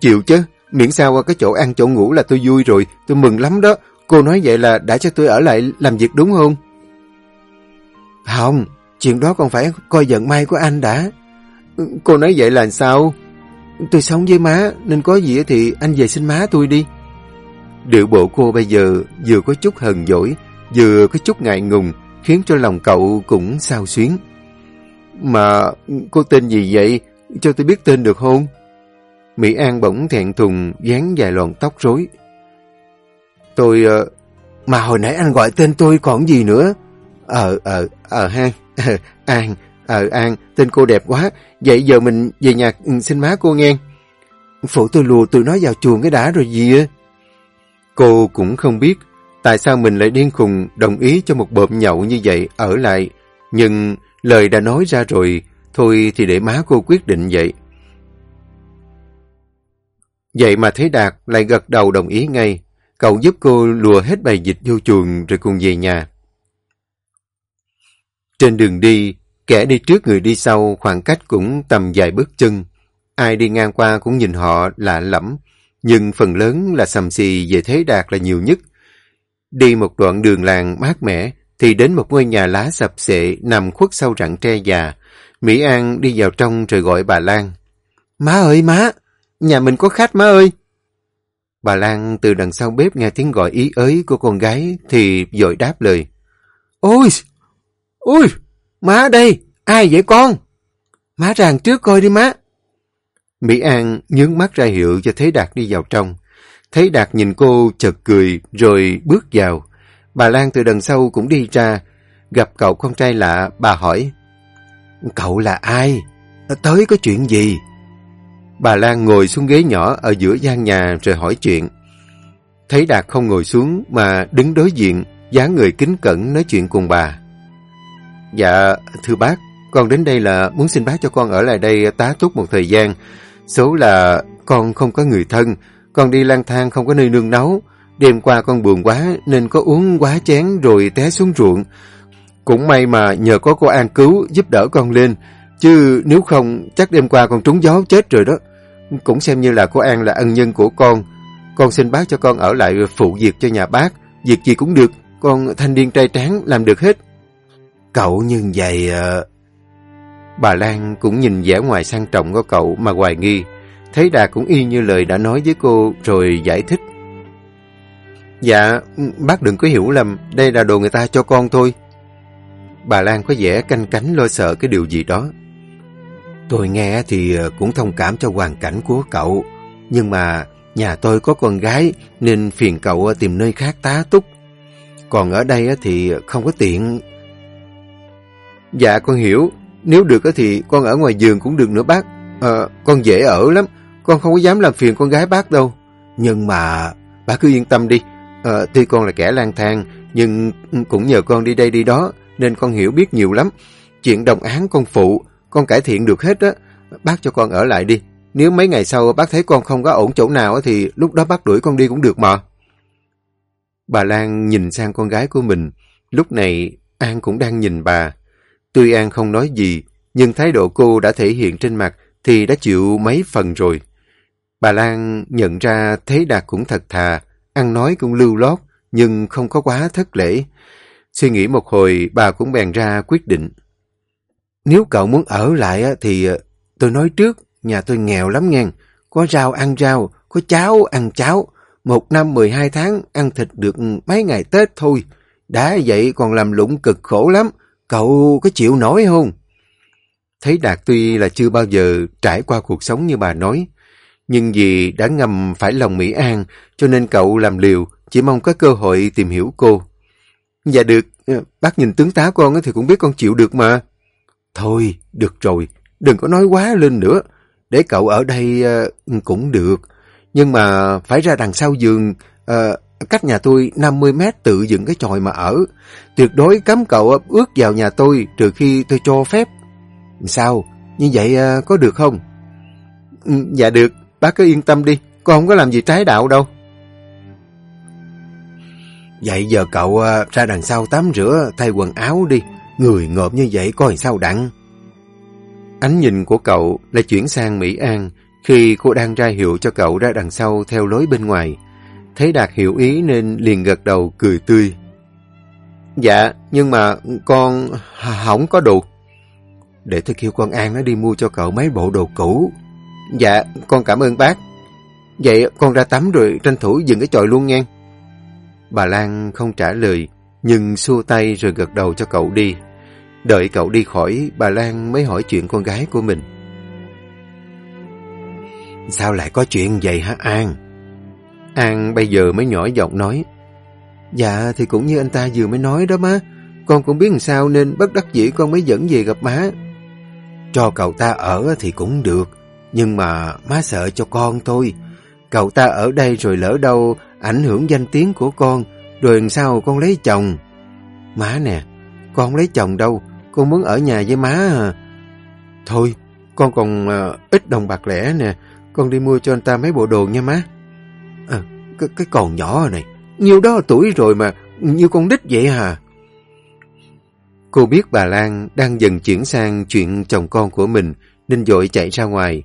[SPEAKER 1] Chịu chứ, miễn sao qua cái chỗ ăn chỗ ngủ là tôi vui rồi, tôi mừng lắm đó. Cô nói vậy là đã cho tôi ở lại làm việc đúng không? Không, chuyện đó còn phải coi giận may của anh đã. Cô nói vậy là sao? Tôi sống với má, nên có gì thì anh về xin má tôi đi. Điệu bộ cô bây giờ vừa có chút hờn dỗi, vừa có chút ngại ngùng, khiến cho lòng cậu cũng sao xuyến. Mà cô tên gì vậy? Cho tôi biết tên được không? Mỹ An bỗng thẹn thùng, dán dài lọn tóc rối. Tôi... Uh, mà hồi nãy anh gọi tên tôi còn gì nữa? Ờ, ờ, ờ ha, An, ờ An, tên cô đẹp quá. Vậy giờ mình về nhà ừ, xin má cô nghe. Phụ tôi lùa tôi nói vào chuồng cái đã rồi gì á. Cô cũng không biết tại sao mình lại điên khùng đồng ý cho một bộm nhậu như vậy ở lại. Nhưng lời đã nói ra rồi, thôi thì để má cô quyết định vậy. Vậy mà thấy Đạt lại gật đầu đồng ý ngay. Cậu giúp cô lùa hết bài dịch vô chuồng rồi cùng về nhà. Trên đường đi, kẻ đi trước người đi sau khoảng cách cũng tầm vài bước chân. Ai đi ngang qua cũng nhìn họ lạ lẫm, nhưng phần lớn là sầm xì về Thế Đạt là nhiều nhất. Đi một đoạn đường làng mát mẻ, thì đến một ngôi nhà lá sập xệ nằm khuất sau rặng tre già. Mỹ An đi vào trong rồi gọi bà Lan. Má ơi má, nhà mình có khách má ơi. Bà Lan từ đằng sau bếp nghe tiếng gọi ý ới của con gái thì dội đáp lời. Ôi, ôi, má đây, ai vậy con? Má ràng trước coi đi má. Mỹ An nhướng mắt ra hiệu cho Thế Đạt đi vào trong. Thế Đạt nhìn cô chợt cười rồi bước vào. Bà Lan từ đằng sau cũng đi ra. Gặp cậu con trai lạ, bà hỏi. Cậu là ai? Tới có chuyện gì? Bà Lan ngồi xuống ghế nhỏ ở giữa gian nhà rồi hỏi chuyện. Thấy Đạt không ngồi xuống mà đứng đối diện, dáng người kính cẩn nói chuyện cùng bà. Dạ, thưa bác, con đến đây là muốn xin bác cho con ở lại đây tá túc một thời gian. Số là con không có người thân, con đi lang thang không có nơi nương nấu. Đêm qua con buồn quá nên có uống quá chén rồi té xuống ruộng. Cũng may mà nhờ có cô An cứu giúp đỡ con lên. Chứ nếu không chắc đêm qua con trúng gió chết rồi đó. Cũng xem như là cô An là ân nhân của con. Con xin bác cho con ở lại phụ việc cho nhà bác. Việc gì cũng được. Con thanh niên trai tráng làm được hết. Cậu như vậy... À... Bà Lan cũng nhìn vẻ ngoài sang trọng của cậu mà hoài nghi. Thấy Đà cũng y như lời đã nói với cô rồi giải thích. Dạ, bác đừng có hiểu lầm, đây là đồ người ta cho con thôi. Bà Lan có vẻ canh cánh lo sợ cái điều gì đó. Tôi nghe thì ờ, cũng thông cảm cho hoàn cảnh của cậu, nhưng mà nhà tôi có con gái nên phiền cậu ờ, tìm nơi khác tá túc. Còn ở đây ờ, thì không có tiện. Dạ con hiểu, nếu được thì con ở ngoài giường cũng được nữa bác. À, con dễ ở lắm, con không có dám làm phiền con gái bác đâu. Nhưng mà bác cứ yên tâm đi, à, tuy con là kẻ lang thang, nhưng cũng nhờ con đi đây đi đó, nên con hiểu biết nhiều lắm. Chuyện đồng án con phụ, con cải thiện được hết á. Bác cho con ở lại đi. Nếu mấy ngày sau bác thấy con không có ổn chỗ nào thì lúc đó bác đuổi con đi cũng được mà. Bà Lan nhìn sang con gái của mình, Lúc này, An cũng đang nhìn bà. Tuy An không nói gì, nhưng thái độ cô đã thể hiện trên mặt thì đã chịu mấy phần rồi. Bà Lan nhận ra Thế Đạt cũng thật thà, ăn nói cũng lưu lót, nhưng không có quá thất lễ. Suy nghĩ một hồi, bà cũng bèn ra quyết định. Nếu cậu muốn ở lại thì ờ, tôi nói trước, nhà tôi nghèo lắm nghe. Có rau ăn rau, có cháo ăn cháo. Một năm 12 tháng ăn thịt được ừ, mấy ngày Tết thôi. Đã vậy còn làm lụng cực khổ lắm. Cậu có chịu nổi không? Thấy Đạt tuy là chưa bao giờ trải qua cuộc sống như bà nói, nhưng vì đã ngầm phải lòng Mỹ An, cho nên cậu làm liều, chỉ mong có cơ hội tìm hiểu cô. Dạ được, ừ, bác nhìn tướng tá con thì cũng biết con chịu được mà. Thôi, được rồi, đừng có nói quá lên nữa. Để cậu ở đây uh, cũng được. Nhưng mà phải ra đằng sau giường, uh, cách nhà tôi 50 mét tự dựng cái chòi mà ở. Tuyệt đối cấm cậu ước vào nhà tôi trừ khi tôi cho phép. Sao? Như vậy uh, có được không? Ừ, dạ được, bác cứ yên tâm đi. Con không có làm gì trái đạo đâu. Vậy giờ cậu uh, ra đằng sau tắm rửa, thay quần áo đi. Người ngợp như vậy coi sao đặng. Ánh nhìn của cậu lại chuyển sang Mỹ An khi cô đang ra hiệu cho cậu ra đằng sau theo lối bên ngoài. Thấy Đạt hiểu ý nên liền gật đầu cười tươi. Dạ, nhưng mà con không có đồ. Để tôi kêu con An nó đi mua cho cậu mấy bộ đồ cũ. Dạ, con cảm ơn bác. Vậy con ra tắm rồi tranh thủ dừng cái chòi luôn nha. Bà Lan không trả lời, nhưng xua tay rồi gật đầu cho cậu đi. Đợi cậu đi khỏi, bà Lan mới hỏi chuyện con gái của mình. Sao lại có chuyện vậy hả An? An bây giờ mới nhỏ giọng nói. Dạ thì cũng như anh ta vừa mới nói đó má. Con cũng biết làm sao nên bất đắc dĩ con mới dẫn về gặp má. Cho cậu ta ở thì cũng được. Nhưng mà má sợ cho con thôi. Cậu ta ở đây rồi lỡ đâu ảnh hưởng danh tiếng của con. Rồi sao con lấy chồng? Má nè, con lấy chồng đâu. Con muốn ở nhà với má à. Thôi, con còn uh, ít đồng bạc lẻ nè. Con đi mua cho anh ta mấy bộ đồ nha má. À, cái, cái còn nhỏ này. Nhiều đó tuổi rồi mà, như con đích vậy hả? Cô biết bà Lan đang dần chuyển sang chuyện chồng con của mình, nên dội chạy ra ngoài.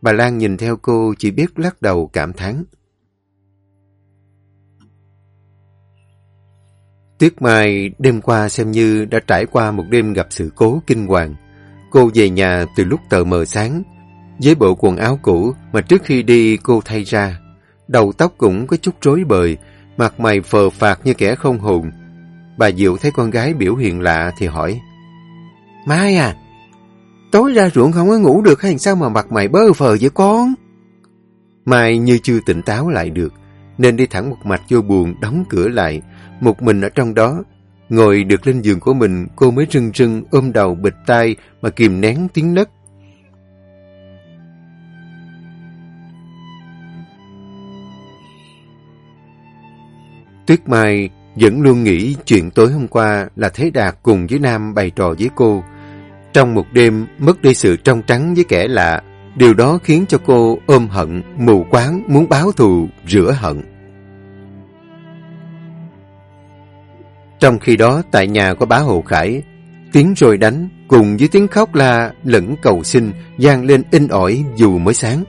[SPEAKER 1] Bà Lan nhìn theo cô chỉ biết lắc đầu cảm thán. Tuyết Mai đêm qua xem như đã trải qua một đêm gặp sự cố kinh hoàng. Cô về nhà từ lúc tờ mờ sáng, với bộ quần áo cũ mà trước khi đi cô thay ra. Đầu tóc cũng có chút rối bời, mặt mày phờ phạt như kẻ không hồn. Bà Diệu thấy con gái biểu hiện lạ thì hỏi. Mai à, tối ra ruộng không có ngủ được hay sao mà mặt mày bơ phờ vậy con? Mai như chưa tỉnh táo lại được, nên đi thẳng một mạch vô buồn đóng cửa lại, một mình ở trong đó. Ngồi được lên giường của mình, cô mới rưng rưng ôm đầu bịch tai mà kìm nén tiếng nấc. Tuyết Mai vẫn luôn nghĩ chuyện tối hôm qua là Thế Đạt cùng với Nam bày trò với cô. Trong một đêm mất đi sự trong trắng với kẻ lạ, điều đó khiến cho cô ôm hận, mù quáng, muốn báo thù, rửa hận. Trong khi đó, tại nhà của bá Hồ Khải, tiếng rồi đánh cùng với tiếng khóc la lẫn cầu xin gian lên in ỏi dù mới sáng.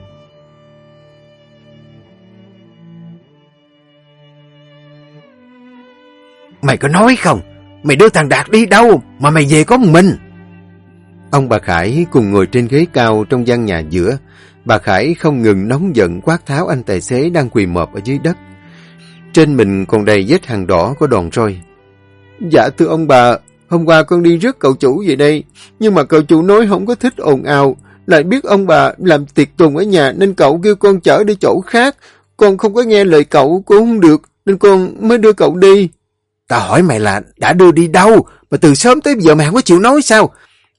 [SPEAKER 1] Mày có nói không? Mày đưa thằng Đạt đi đâu mà mày về có một mình? Ông bà Khải cùng ngồi trên ghế cao trong gian nhà giữa. Bà Khải không ngừng nóng giận quát tháo anh tài xế đang quỳ mọp ở dưới đất. Trên mình còn đầy vết hàng đỏ của đòn roi. Dạ thưa ông bà, hôm qua con đi rước cậu chủ về đây, nhưng mà cậu chủ nói không có thích ồn ào, lại biết ông bà làm tiệc tùng ở nhà nên cậu kêu con chở đi chỗ khác. Con không có nghe lời cậu cũng không được, nên con mới đưa cậu đi. Ta hỏi mày là đã đưa đi đâu, mà từ sớm tới giờ mày không có chịu nói sao?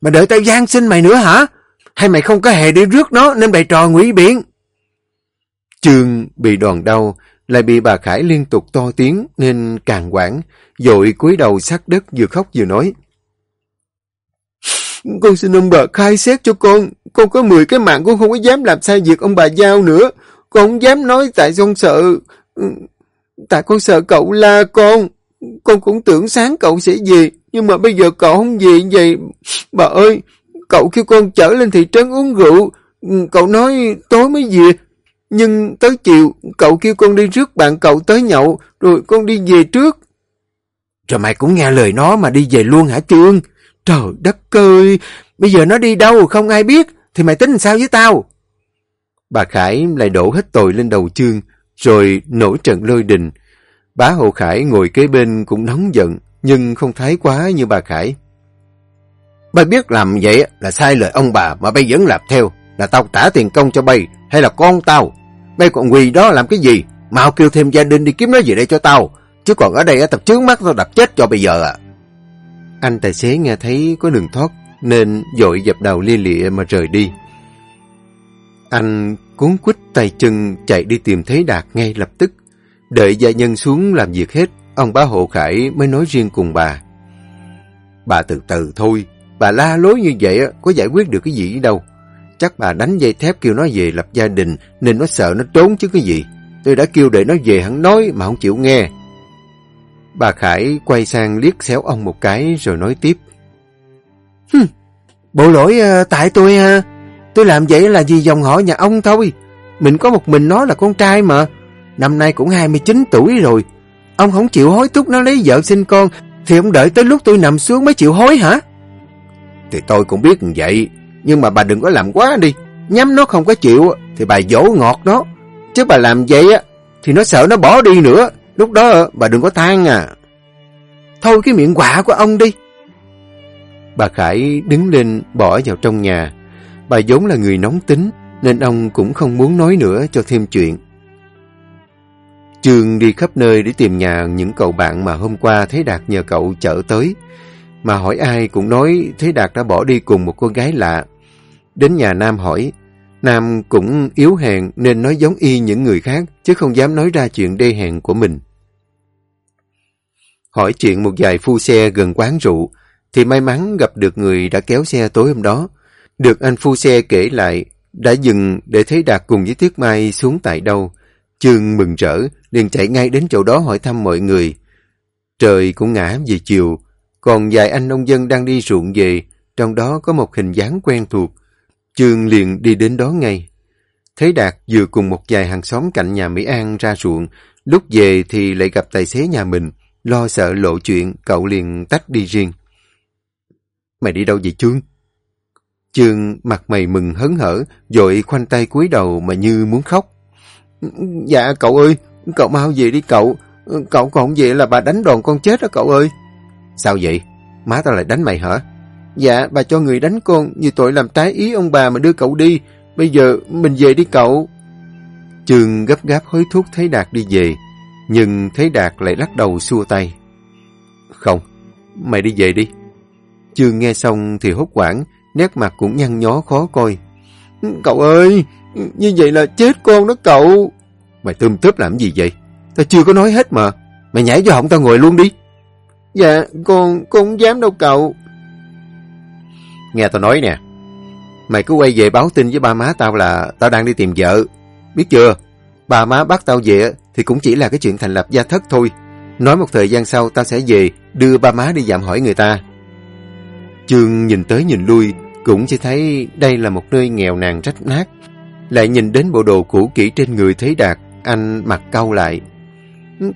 [SPEAKER 1] Mà đợi tao gian xin mày nữa hả? Hay mày không có hề đi rước nó nên bày trò ngụy biện? Trương bị đòn đau, lại bị bà Khải liên tục to tiếng nên càng quảng, dội cúi đầu sát đất vừa khóc vừa nói. Con xin ông bà khai xét cho con, con có 10 cái mạng con không có dám làm sai việc ông bà giao nữa, con không dám nói tại con sợ, tại con sợ cậu la con, con cũng tưởng sáng cậu sẽ về, nhưng mà bây giờ cậu không về vậy. Bà ơi, cậu kêu con trở lên thị trấn uống rượu, cậu nói tối mới về. Nhưng tới chiều, cậu kêu con đi rước bạn cậu tới nhậu, rồi con đi về trước. Rồi mày cũng nghe lời nó mà đi về luôn hả Trương? Trời đất ơi, bây giờ nó đi đâu không ai biết, thì mày tính sao với tao? Bà Khải lại đổ hết tội lên đầu Trương, rồi nổi trận lôi đình. Bá Hộ Khải ngồi kế bên cũng nóng giận, nhưng không thái quá như bà Khải. Bà biết làm vậy là sai lời ông bà mà bây vẫn làm theo, là tao trả tiền công cho bay hay là con tao? Bay còn quỳ đó làm cái gì? Mau kêu thêm gia đình đi kiếm nó về đây cho tao, chứ còn ở đây tập chướng mắt tao đập chết cho bây giờ à. Anh tài xế nghe thấy có đường thoát, nên dội dập đầu lia lịa mà rời đi. Anh cuốn quýt tay chân chạy đi tìm thấy Đạt ngay lập tức. Đợi gia nhân xuống làm việc hết, ông bá hộ khải mới nói riêng cùng bà. Bà từ từ thôi, bà la lối như vậy có giải quyết được cái gì đâu. Chắc bà đánh dây thép kêu nó về lập gia đình nên nó sợ nó trốn chứ cái gì. Tôi đã kêu để nó về hắn nói mà không chịu nghe. Bà Khải quay sang liếc xéo ông một cái rồi nói tiếp. Hừm, bộ lỗi uh, tại tôi uh, tôi làm vậy là vì dòng họ nhà ông thôi. Mình có một mình nó là con trai mà. Năm nay cũng 29 tuổi rồi. Ông không chịu hối thúc nó lấy vợ sinh con thì ông đợi tới lúc tôi nằm xuống mới chịu hối hả? Thì tôi cũng biết như vậy. Nhưng mà bà đừng có làm quá đi. Nhắm nó không có chịu, thì bà dỗ ngọt nó. Chứ bà làm vậy á, thì nó sợ nó bỏ đi nữa. Lúc đó, bà đừng có than à. Thôi cái miệng quả của ông đi. Bà Khải đứng lên, bỏ vào trong nhà. Bà vốn là người nóng tính, nên ông cũng không muốn nói nữa cho thêm chuyện. Trường đi khắp nơi để tìm nhà những cậu bạn mà hôm qua Thế Đạt nhờ cậu chở tới. Mà hỏi ai cũng nói Thế Đạt đã bỏ đi cùng một cô gái lạ. Đến nhà Nam hỏi, Nam cũng yếu hèn nên nói giống y những người khác, chứ không dám nói ra chuyện đê hèn của mình. Hỏi chuyện một vài phu xe gần quán rượu, thì may mắn gặp được người đã kéo xe tối hôm đó. Được anh phu xe kể lại, đã dừng để thấy Đạt cùng với Tuyết Mai xuống tại đâu. Trương mừng rỡ, liền chạy ngay đến chỗ đó hỏi thăm mọi người. Trời cũng ngã về chiều, còn vài anh nông dân đang đi ruộng về, trong đó có một hình dáng quen thuộc. Trương liền đi đến đó ngay. Thấy Đạt vừa cùng một vài hàng xóm cạnh nhà Mỹ An ra ruộng, lúc về thì lại gặp tài xế nhà mình, lo sợ lộ chuyện, cậu liền tách đi riêng. Mày đi đâu vậy Trương? Trương mặt mày mừng hấn hở, dội khoanh tay cúi đầu mà như muốn khóc. Dạ cậu ơi, cậu mau về đi cậu, cậu còn về là bà đánh đòn con chết đó cậu ơi. Sao vậy? Má tao lại đánh mày hả? Dạ, bà cho người đánh con vì tội làm trái ý ông bà mà đưa cậu đi. Bây giờ mình về đi cậu. trường gấp gáp hối thúc Thấy Đạt đi về, nhưng Thấy Đạt lại lắc đầu xua tay. Không, mày đi về đi. trường nghe xong thì hốt quảng, nét mặt cũng nhăn nhó khó coi. Cậu ơi, như vậy là chết con đó cậu. Mày tươm tớp làm gì vậy? Tao chưa có nói hết mà. Mày nhảy vô họng tao ngồi luôn đi. Dạ, con, con không dám đâu cậu. Nghe tao nói nè. Mày cứ quay về báo tin với ba má tao là tao đang đi tìm vợ. Biết chưa? Ba má bắt tao về thì cũng chỉ là cái chuyện thành lập gia thất thôi. Nói một thời gian sau tao sẽ về đưa ba má đi dạm hỏi người ta. trương nhìn tới nhìn lui cũng chỉ thấy đây là một nơi nghèo nàn rách nát. Lại nhìn đến bộ đồ cũ kỹ trên người thấy đạt, anh mặt cau lại.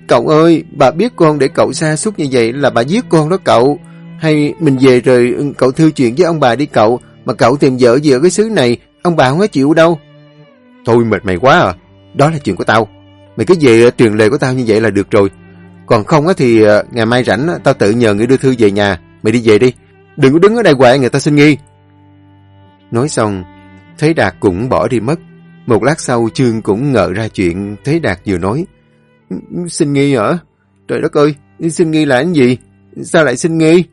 [SPEAKER 1] Cậu ơi, bà biết con để cậu xa suốt như vậy là bà giết con đó cậu. Hay mình về rồi cậu thư chuyện với ông bà đi cậu, mà cậu tìm vợ gì ở cái xứ này, ông bà không có chịu đâu. Thôi mệt mày quá à, đó là chuyện của tao. Mày cứ về ờ, truyền lời của tao như vậy là được rồi. Còn không á thì ờ, ngày mai rảnh tao tự nhờ người đưa thư về nhà, mày đi về đi. Đừng có đứng ở đây hoài người ta xin nghi. Nói xong, Thế Đạt cũng bỏ đi mất. Một lát sau Trương cũng ngờ ra chuyện Thế Đạt vừa nói. Xin nghi hả? Trời đất ơi, xin nghi là cái gì? Sao lại xin nghi?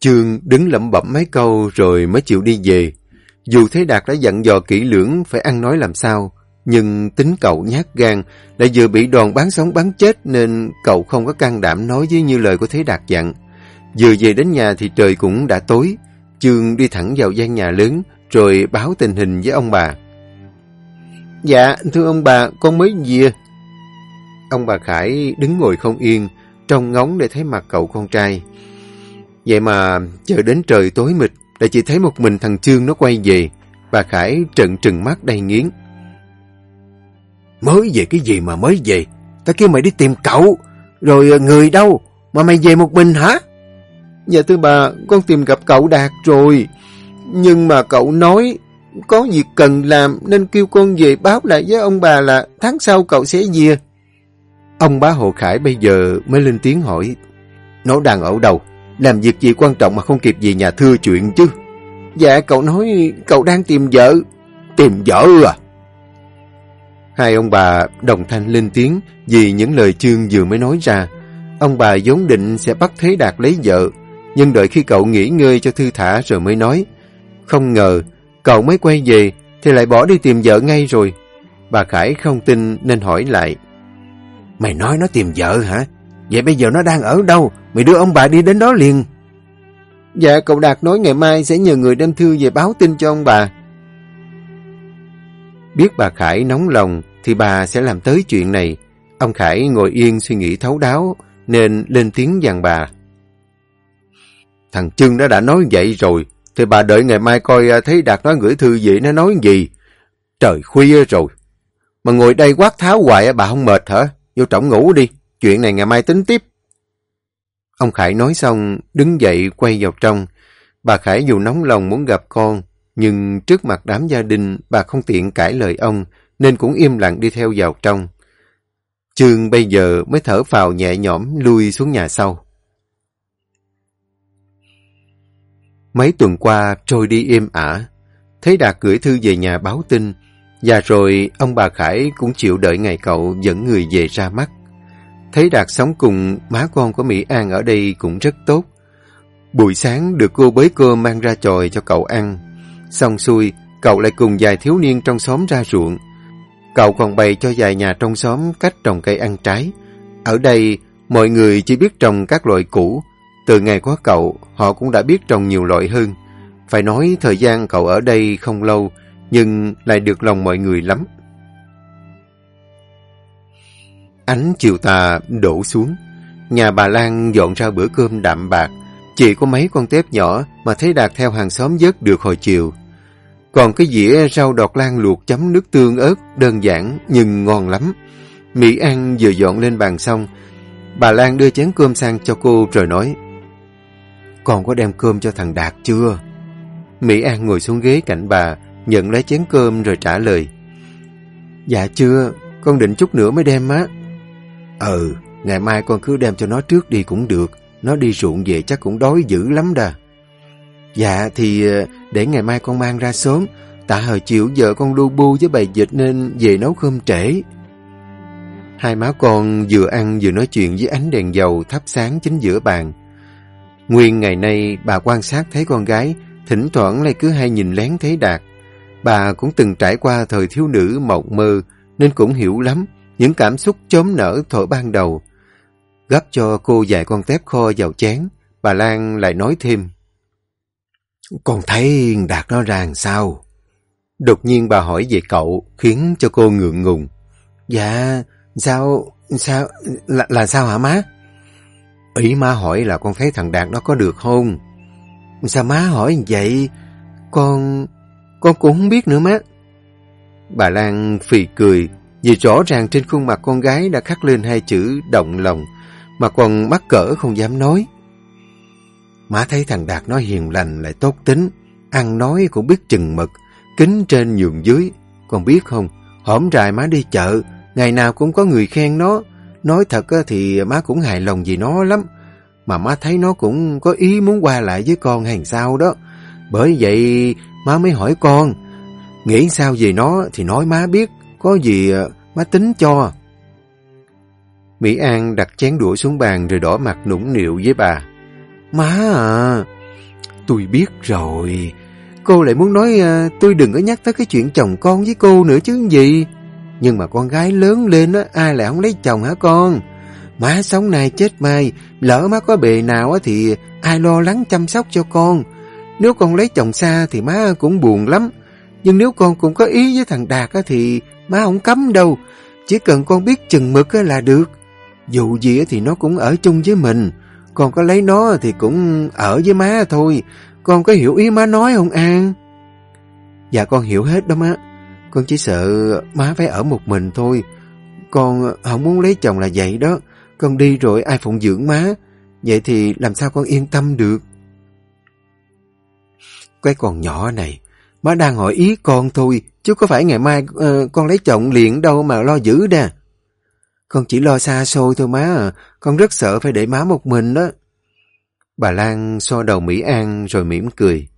[SPEAKER 1] Trương đứng lẩm bẩm mấy câu rồi mới chịu đi về. Dù Thế Đạt đã dặn dò kỹ lưỡng phải ăn nói làm sao, nhưng tính cậu nhát gan, lại vừa bị đòn bán sống bán chết nên cậu không có can đảm nói với như lời của Thế Đạt dặn. Vừa về đến nhà thì trời cũng đã tối, Trương đi thẳng vào gian nhà lớn rồi báo tình hình với ông bà. Dạ, thưa ông bà, con mới về. Ông bà Khải đứng ngồi không yên, trông ngóng để thấy mặt cậu con trai. Vậy mà chờ đến trời tối mịt, đã chỉ thấy một mình thằng Trương nó quay về. Bà Khải trận trừng mắt đầy nghiến. Mới về cái gì mà mới về? Ta kêu mày đi tìm cậu. Rồi ờ, người đâu? Mà mày về một mình hả? Dạ thưa bà, con tìm gặp cậu Đạt rồi. Nhưng mà cậu nói có việc cần làm nên kêu con về báo lại với ông bà là tháng sau cậu sẽ về. Ông bá Hồ Khải bây giờ mới lên tiếng hỏi Nó đang ở đâu? Làm việc gì quan trọng mà không kịp về nhà thưa chuyện chứ? Dạ cậu nói cậu đang tìm vợ. Tìm vợ à? Hai ông bà đồng thanh lên tiếng vì những lời chương vừa mới nói ra. Ông bà vốn định sẽ bắt Thế Đạt lấy vợ, nhưng đợi khi cậu nghỉ ngơi cho thư thả rồi mới nói. Không ngờ, cậu mới quay về thì lại bỏ đi tìm vợ ngay rồi. Bà Khải không tin nên hỏi lại. Mày nói nó tìm vợ hả? Vậy bây giờ nó đang ở đâu? Mày đưa ông bà đi đến đó liền. Dạ, cậu Đạt nói ngày mai sẽ nhờ người đem thư về báo tin cho ông bà. Biết bà Khải nóng lòng thì bà sẽ làm tới chuyện này. Ông Khải ngồi yên suy nghĩ thấu đáo nên lên tiếng dặn bà. Thằng Trưng nó đã nói vậy rồi thì bà đợi ngày mai coi à, thấy Đạt nói gửi thư vậy nó nói gì. Trời khuya rồi. Mà ngồi đây quát tháo hoài bà không mệt hả? Vô trọng ngủ đi. Chuyện này ngày mai tính tiếp. Ông Khải nói xong, đứng dậy quay vào trong. Bà Khải dù nóng lòng muốn gặp con, nhưng trước mặt đám gia đình, bà không tiện cãi lời ông, nên cũng im lặng đi theo vào trong. Trương bây giờ mới thở phào nhẹ nhõm lui xuống nhà sau. Mấy tuần qua trôi đi êm ả. Thấy Đạt gửi thư về nhà báo tin, và rồi ông bà Khải cũng chịu đợi ngày cậu dẫn người về ra mắt. Thấy Đạt sống cùng má con của Mỹ An ở đây cũng rất tốt. Buổi sáng được cô bới cơm mang ra chòi cho cậu ăn. Xong xuôi, cậu lại cùng vài thiếu niên trong xóm ra ruộng. Cậu còn bày cho vài nhà trong xóm cách trồng cây ăn trái. Ở đây, mọi người chỉ biết trồng các loại củ. Từ ngày có cậu, họ cũng đã biết trồng nhiều loại hơn. Phải nói thời gian cậu ở đây không lâu, nhưng lại được lòng mọi người lắm. Ánh chiều tà đổ xuống. Nhà bà Lan dọn ra bữa cơm đạm bạc. Chỉ có mấy con tép nhỏ mà thấy Đạt theo hàng xóm dớt được hồi chiều. Còn cái dĩa rau đọt lan luộc chấm nước tương ớt đơn giản nhưng ngon lắm. Mỹ An vừa dọn lên bàn xong, bà Lan đưa chén cơm sang cho cô rồi nói Con có đem cơm cho thằng Đạt chưa? Mỹ An ngồi xuống ghế cạnh bà, nhận lấy chén cơm rồi trả lời Dạ chưa, con định chút nữa mới đem á. Ừ, ngày mai con cứ đem cho nó trước đi cũng được. Nó đi ruộng về chắc cũng đói dữ lắm đà. Dạ thì ờ, để ngày mai con mang ra sớm. Tạ hồi chiều giờ con lu bu với bầy dịch nên về nấu cơm trễ. Hai má con vừa ăn vừa nói chuyện với ánh đèn dầu thắp sáng chính giữa bàn. Nguyên ngày nay bà quan sát thấy con gái, thỉnh thoảng lại cứ hay nhìn lén thấy Đạt. Bà cũng từng trải qua thời thiếu nữ mộng mơ nên cũng hiểu lắm những cảm xúc chớm nở thổi ban đầu. Gấp cho cô vài con tép kho vào chén, bà Lan lại nói thêm. Con thấy Đạt nó ràng sao? Đột nhiên bà hỏi về cậu, khiến cho cô ngượng ngùng. Dạ, sao, sao, là, là sao hả má? Ý má hỏi là con thấy thằng Đạt nó có được không? Sao má hỏi vậy? Con, con cũng không biết nữa má. Bà Lan phì cười, vì rõ ràng trên khuôn mặt con gái đã khắc lên hai chữ động lòng, mà còn mắc cỡ không dám nói. Má thấy thằng Đạt nó hiền lành lại tốt tính, ăn nói cũng biết chừng mực, kính trên nhường dưới. Con biết không, hổm rài má đi chợ, ngày nào cũng có người khen nó. Nói thật thì má cũng hài lòng vì nó lắm, mà má thấy nó cũng có ý muốn qua lại với con hàng sao đó. Bởi vậy má mới hỏi con, nghĩ sao về nó thì nói má biết, có gì ờ, má tính cho. Mỹ An đặt chén đũa xuống bàn rồi đỏ mặt nũng nịu với bà. Má à, tôi biết rồi. Cô lại muốn nói à, tôi đừng có nhắc tới cái chuyện chồng con với cô nữa chứ gì. Nhưng mà con gái lớn lên á, ai lại không lấy chồng hả con? Má sống nay chết mai, lỡ má có bề nào á thì ai lo lắng chăm sóc cho con. Nếu con lấy chồng xa thì má cũng buồn lắm. Nhưng nếu con cũng có ý với thằng Đạt á thì má không cấm đâu. Chỉ cần con biết chừng mực là được. Dù gì thì nó cũng ở chung với mình. Con có lấy nó thì cũng ở với má thôi. Con có hiểu ý má nói không An? Dạ con hiểu hết đó má. Con chỉ sợ má phải ở một mình thôi. Con không muốn lấy chồng là vậy đó. Con đi rồi ai phụng dưỡng má. Vậy thì làm sao con yên tâm được? Cái còn nhỏ này, má đang hỏi ý con thôi, chứ có phải ngày mai uh, con lấy chồng liền đâu mà lo giữ đà. Con chỉ lo xa xôi thôi má à, con rất sợ phải để má một mình đó. Bà Lan so đầu Mỹ An rồi mỉm cười.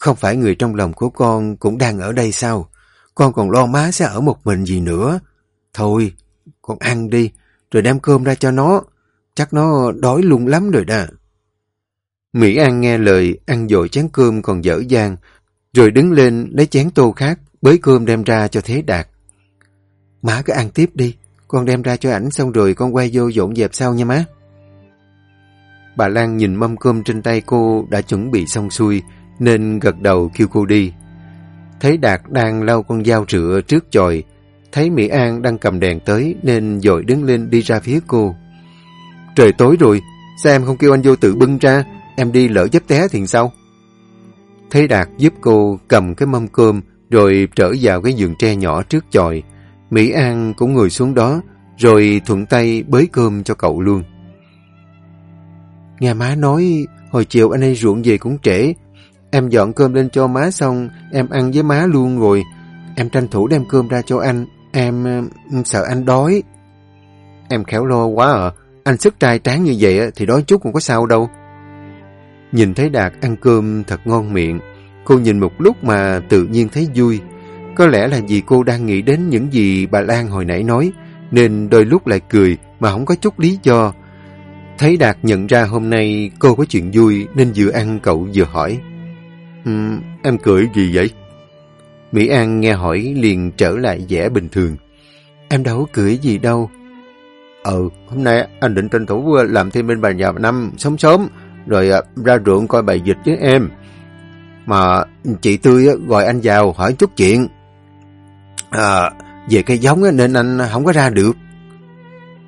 [SPEAKER 1] Không phải người trong lòng của con cũng đang ở đây sao? Con còn lo má sẽ ở một mình gì nữa. Thôi, con ăn đi, rồi đem cơm ra cho nó. Chắc nó đói lung lắm rồi đó. Mỹ An nghe lời, ăn dội chén cơm còn dở dang, rồi đứng lên lấy chén tô khác, bới cơm đem ra cho Thế Đạt. Má cứ ăn tiếp đi, con đem ra cho ảnh xong rồi con quay vô dọn dẹp sau nha má. Bà Lan nhìn mâm cơm trên tay cô đã chuẩn bị xong xuôi, nên gật đầu kêu cô đi. Thấy Đạt đang lau con dao rửa trước chòi, thấy Mỹ An đang cầm đèn tới nên dội đứng lên đi ra phía cô. Trời tối rồi, sao em không kêu anh vô tự bưng ra, em đi lỡ dấp té thì sao? Thấy Đạt giúp cô cầm cái mâm cơm rồi trở vào cái giường tre nhỏ trước chòi. Mỹ An cũng ngồi xuống đó rồi thuận tay bới cơm cho cậu luôn. Nghe má nói hồi chiều anh ấy ruộng về cũng trễ. Em dọn cơm lên cho má xong em ăn với má luôn rồi. Em tranh thủ đem cơm ra cho anh. Em, em sợ anh đói. Em khéo lo quá à. Anh sức trai tráng như vậy thì đói chút cũng có sao đâu. Nhìn thấy Đạt ăn cơm thật ngon miệng, cô nhìn một lúc mà tự nhiên thấy vui. Có lẽ là vì cô đang nghĩ đến những gì bà Lan hồi nãy nói, nên đôi lúc lại cười mà không có chút lý do. Thấy Đạt nhận ra hôm nay cô có chuyện vui nên vừa ăn cậu vừa hỏi. Um, em cười gì vậy? Mỹ An nghe hỏi liền trở lại vẻ bình thường. Em đâu có cười gì đâu. Ừ, hôm nay anh định tranh thủ ờ, làm thêm bên bà nhà năm sớm sớm rồi à, ra ruộng coi bài dịch với em. Mà chị Tươi à, gọi anh vào hỏi chút chuyện. À, về cây giống nên anh không có ra được.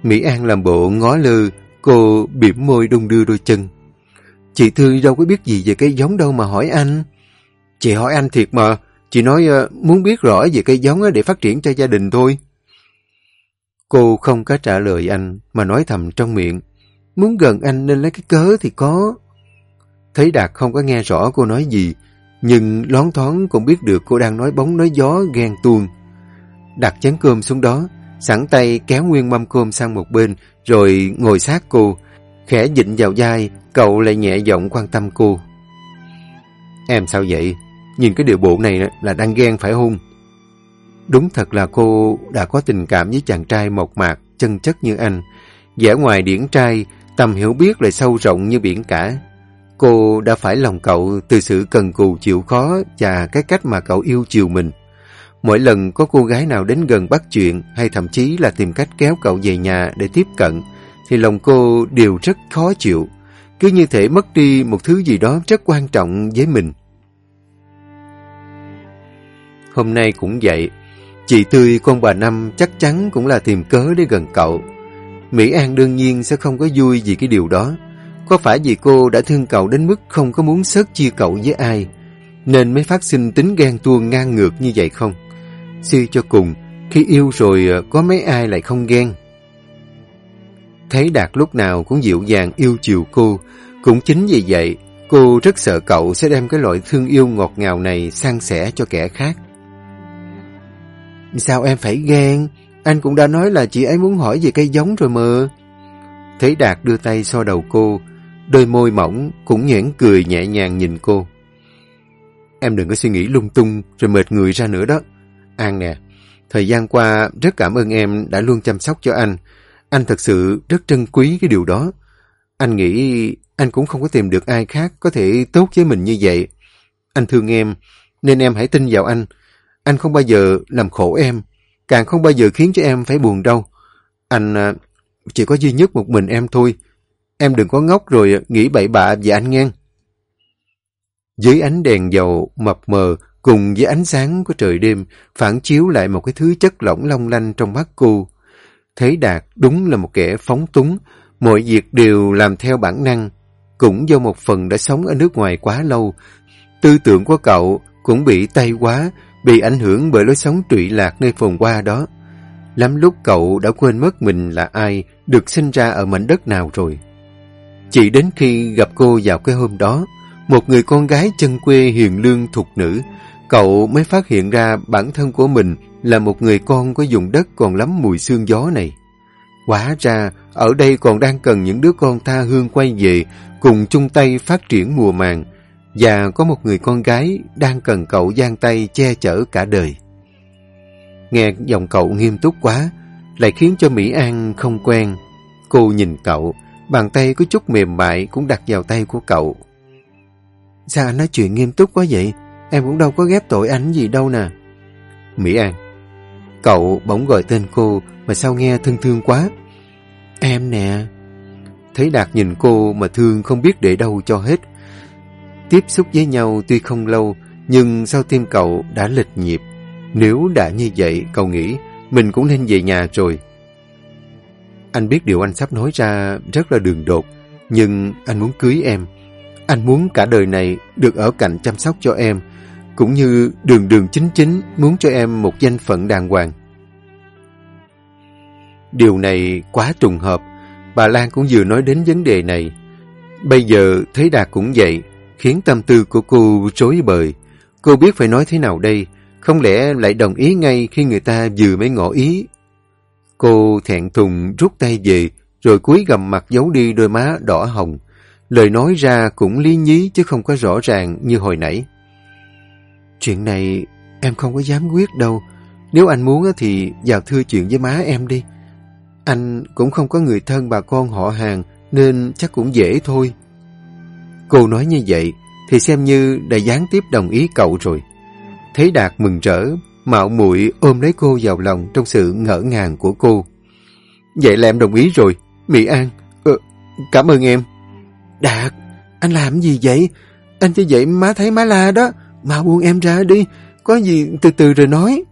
[SPEAKER 1] Mỹ An làm bộ ngó lư, cô biểm môi đung đưa đôi chân. Chị Tươi đâu có biết gì về cây giống đâu mà hỏi anh. Chị hỏi anh thiệt mà, chị nói à, muốn biết rõ về cây giống để phát triển cho gia đình thôi. Cô không có trả lời anh mà nói thầm trong miệng. Muốn gần anh nên lấy cái cớ thì có. Thấy Đạt không có nghe rõ cô nói gì, nhưng lón thoáng cũng biết được cô đang nói bóng nói gió ghen tuông. Đặt chén cơm xuống đó, sẵn tay kéo nguyên mâm cơm sang một bên, rồi ngồi sát cô, khẽ dịnh vào vai, cậu lại nhẹ giọng quan tâm cô. Em sao vậy? Nhìn cái điều bộ này là đang ghen phải không? Đúng thật là cô đã có tình cảm với chàng trai mộc mạc, chân chất như anh. vẻ ngoài điển trai, Tầm hiểu biết lại sâu rộng như biển cả. Cô đã phải lòng cậu từ sự cần cù chịu khó và cái cách mà cậu yêu chiều mình. Mỗi lần có cô gái nào đến gần bắt chuyện hay thậm chí là tìm cách kéo cậu về nhà để tiếp cận, thì lòng cô đều rất khó chịu. Cứ như thể mất đi một thứ gì đó rất quan trọng với mình. Hôm nay cũng vậy. Chị Tươi con bà Năm chắc chắn cũng là tìm cớ để gần cậu. Mỹ An đương nhiên sẽ không có vui vì cái điều đó. Có phải vì cô đã thương cậu đến mức không có muốn sớt chia cậu với ai, nên mới phát sinh tính ghen tuông ngang ngược như vậy không? Suy cho cùng, khi yêu rồi ờ, có mấy ai lại không ghen. Thấy Đạt lúc nào cũng dịu dàng yêu chiều cô, cũng chính vì vậy cô rất sợ cậu sẽ đem cái loại thương yêu ngọt ngào này sang sẻ cho kẻ khác. Sao em phải ghen? Anh cũng đã nói là chị ấy muốn hỏi về cây giống rồi mà. Thấy Đạt đưa tay so đầu cô, đôi môi mỏng cũng nhãn cười nhẹ nhàng nhìn cô. Em đừng có suy nghĩ lung tung rồi mệt người ra nữa đó. An nè, thời gian qua rất cảm ơn em đã luôn chăm sóc cho anh. Anh thật sự rất trân quý cái điều đó. Anh nghĩ anh cũng không có tìm được ai khác có thể tốt với mình như vậy. Anh thương em, nên em hãy tin vào anh. Anh không bao giờ làm khổ em càng không bao giờ khiến cho em phải buồn đâu. Anh à, chỉ có duy nhất một mình em thôi. Em đừng có ngốc rồi nghĩ bậy bạ về anh nghe. Dưới ánh đèn dầu mập mờ, cùng với ánh sáng của trời đêm phản chiếu lại một cái thứ chất lỏng long lanh trong mắt cô. Thế Đạt đúng là một kẻ phóng túng, mọi việc đều làm theo bản năng. Cũng do một phần đã sống ở nước ngoài quá lâu, tư tưởng của cậu cũng bị tay quá, bị ảnh hưởng bởi lối sống trụy lạc nơi phồn qua đó. Lắm lúc cậu đã quên mất mình là ai, được sinh ra ở mảnh đất nào rồi. Chỉ đến khi gặp cô vào cái hôm đó, một người con gái chân quê hiền lương thục nữ, cậu mới phát hiện ra bản thân của mình là một người con có dùng đất còn lắm mùi xương gió này. Quả ra, ở đây còn đang cần những đứa con tha hương quay về, cùng chung tay phát triển mùa màng, và có một người con gái đang cần cậu giang tay che chở cả đời. Nghe giọng cậu nghiêm túc quá, lại khiến cho Mỹ An không quen. Cô nhìn cậu, bàn tay có chút mềm mại cũng đặt vào tay của cậu. Sao anh nói chuyện nghiêm túc quá vậy? Em cũng đâu có ghép tội anh gì đâu nè. Mỹ An Cậu bỗng gọi tên cô mà sao nghe thân thương quá. Em nè. Thấy Đạt nhìn cô mà thương không biết để đâu cho hết. Tiếp xúc với nhau tuy không lâu, nhưng sau tim cậu đã lịch nhịp. Nếu đã như vậy, cậu nghĩ mình cũng nên về nhà rồi. Anh biết điều anh sắp nói ra rất là đường đột, nhưng anh muốn cưới em. Anh muốn cả đời này được ở cạnh chăm sóc cho em, cũng như đường đường chính chính muốn cho em một danh phận đàng hoàng. Điều này quá trùng hợp, bà Lan cũng vừa nói đến vấn đề này. Bây giờ thấy Đạt cũng vậy, khiến tâm tư của cô rối bời. Cô biết phải nói thế nào đây, không lẽ lại đồng ý ngay khi người ta vừa mới ngỏ ý. Cô thẹn thùng rút tay về, rồi cúi gầm mặt giấu đi đôi má đỏ hồng. Lời nói ra cũng lý nhí chứ không có rõ ràng như hồi nãy. Chuyện này em không có dám quyết đâu. Nếu anh muốn thì vào thưa chuyện với má em đi. Anh cũng không có người thân bà con họ hàng nên chắc cũng dễ thôi. Cô nói như vậy thì xem như đã gián tiếp đồng ý cậu rồi. Thấy Đạt mừng rỡ, mạo muội ôm lấy cô vào lòng trong sự ngỡ ngàng của cô. Vậy là em đồng ý rồi. Mỹ An, ờ, cảm ơn em. Đạt, anh làm gì vậy? Anh cho vậy má thấy má la đó. Mau buông em ra đi, có gì từ từ rồi nói.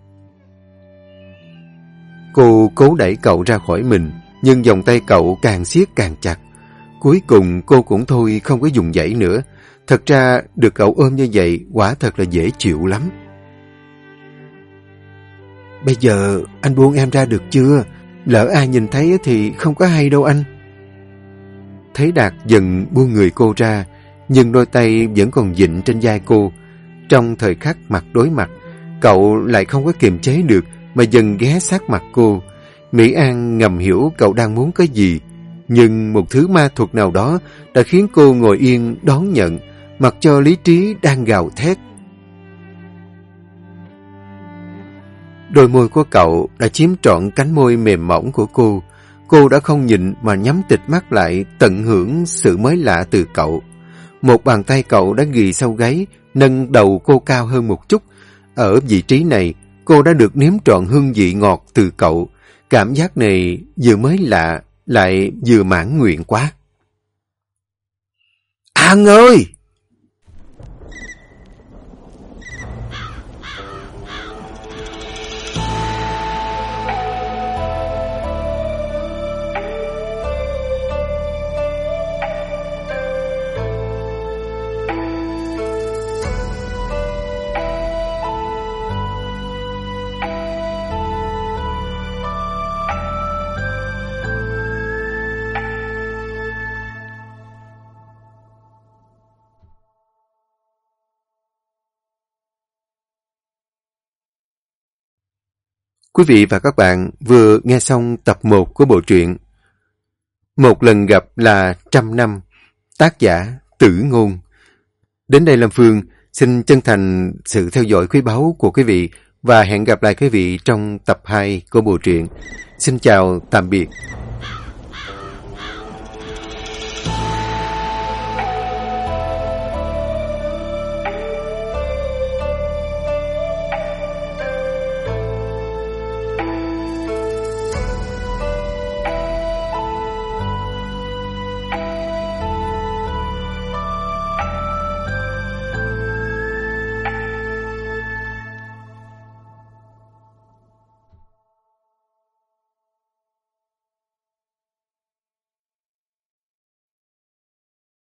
[SPEAKER 1] Cô cố đẩy cậu ra khỏi mình, nhưng vòng tay cậu càng siết càng chặt. Cuối cùng cô cũng thôi không có dùng dãy nữa. Thật ra được cậu ôm như vậy quả thật là dễ chịu lắm. Bây giờ anh buông em ra được chưa? Lỡ ai nhìn thấy thì không có hay đâu anh. Thấy Đạt dần buông người cô ra, nhưng đôi tay vẫn còn dịnh trên vai cô. Trong thời khắc mặt đối mặt, cậu lại không có kiềm chế được mà dần ghé sát mặt cô. Mỹ An ngầm hiểu cậu đang muốn cái gì, nhưng một thứ ma thuật nào đó đã khiến cô ngồi yên đón nhận, mặc cho lý trí đang gào thét. Đôi môi của cậu đã chiếm trọn cánh môi mềm mỏng của cô. Cô đã không nhịn mà nhắm tịch mắt lại tận hưởng sự mới lạ từ cậu. Một bàn tay cậu đã ghi sau gáy, nâng đầu cô cao hơn một chút. Ở vị trí này, cô đã được nếm trọn hương vị ngọt từ cậu. Cảm giác này vừa mới lạ, lại vừa mãn nguyện quá. An ơi! Quý vị và các bạn vừa nghe xong tập 1 của bộ truyện Một lần gặp là trăm năm, tác giả Tử Ngôn. Đến đây Lâm Phương xin chân thành sự theo dõi quý báu của quý vị và hẹn gặp lại quý vị trong tập 2 của bộ truyện. Xin chào, tạm biệt.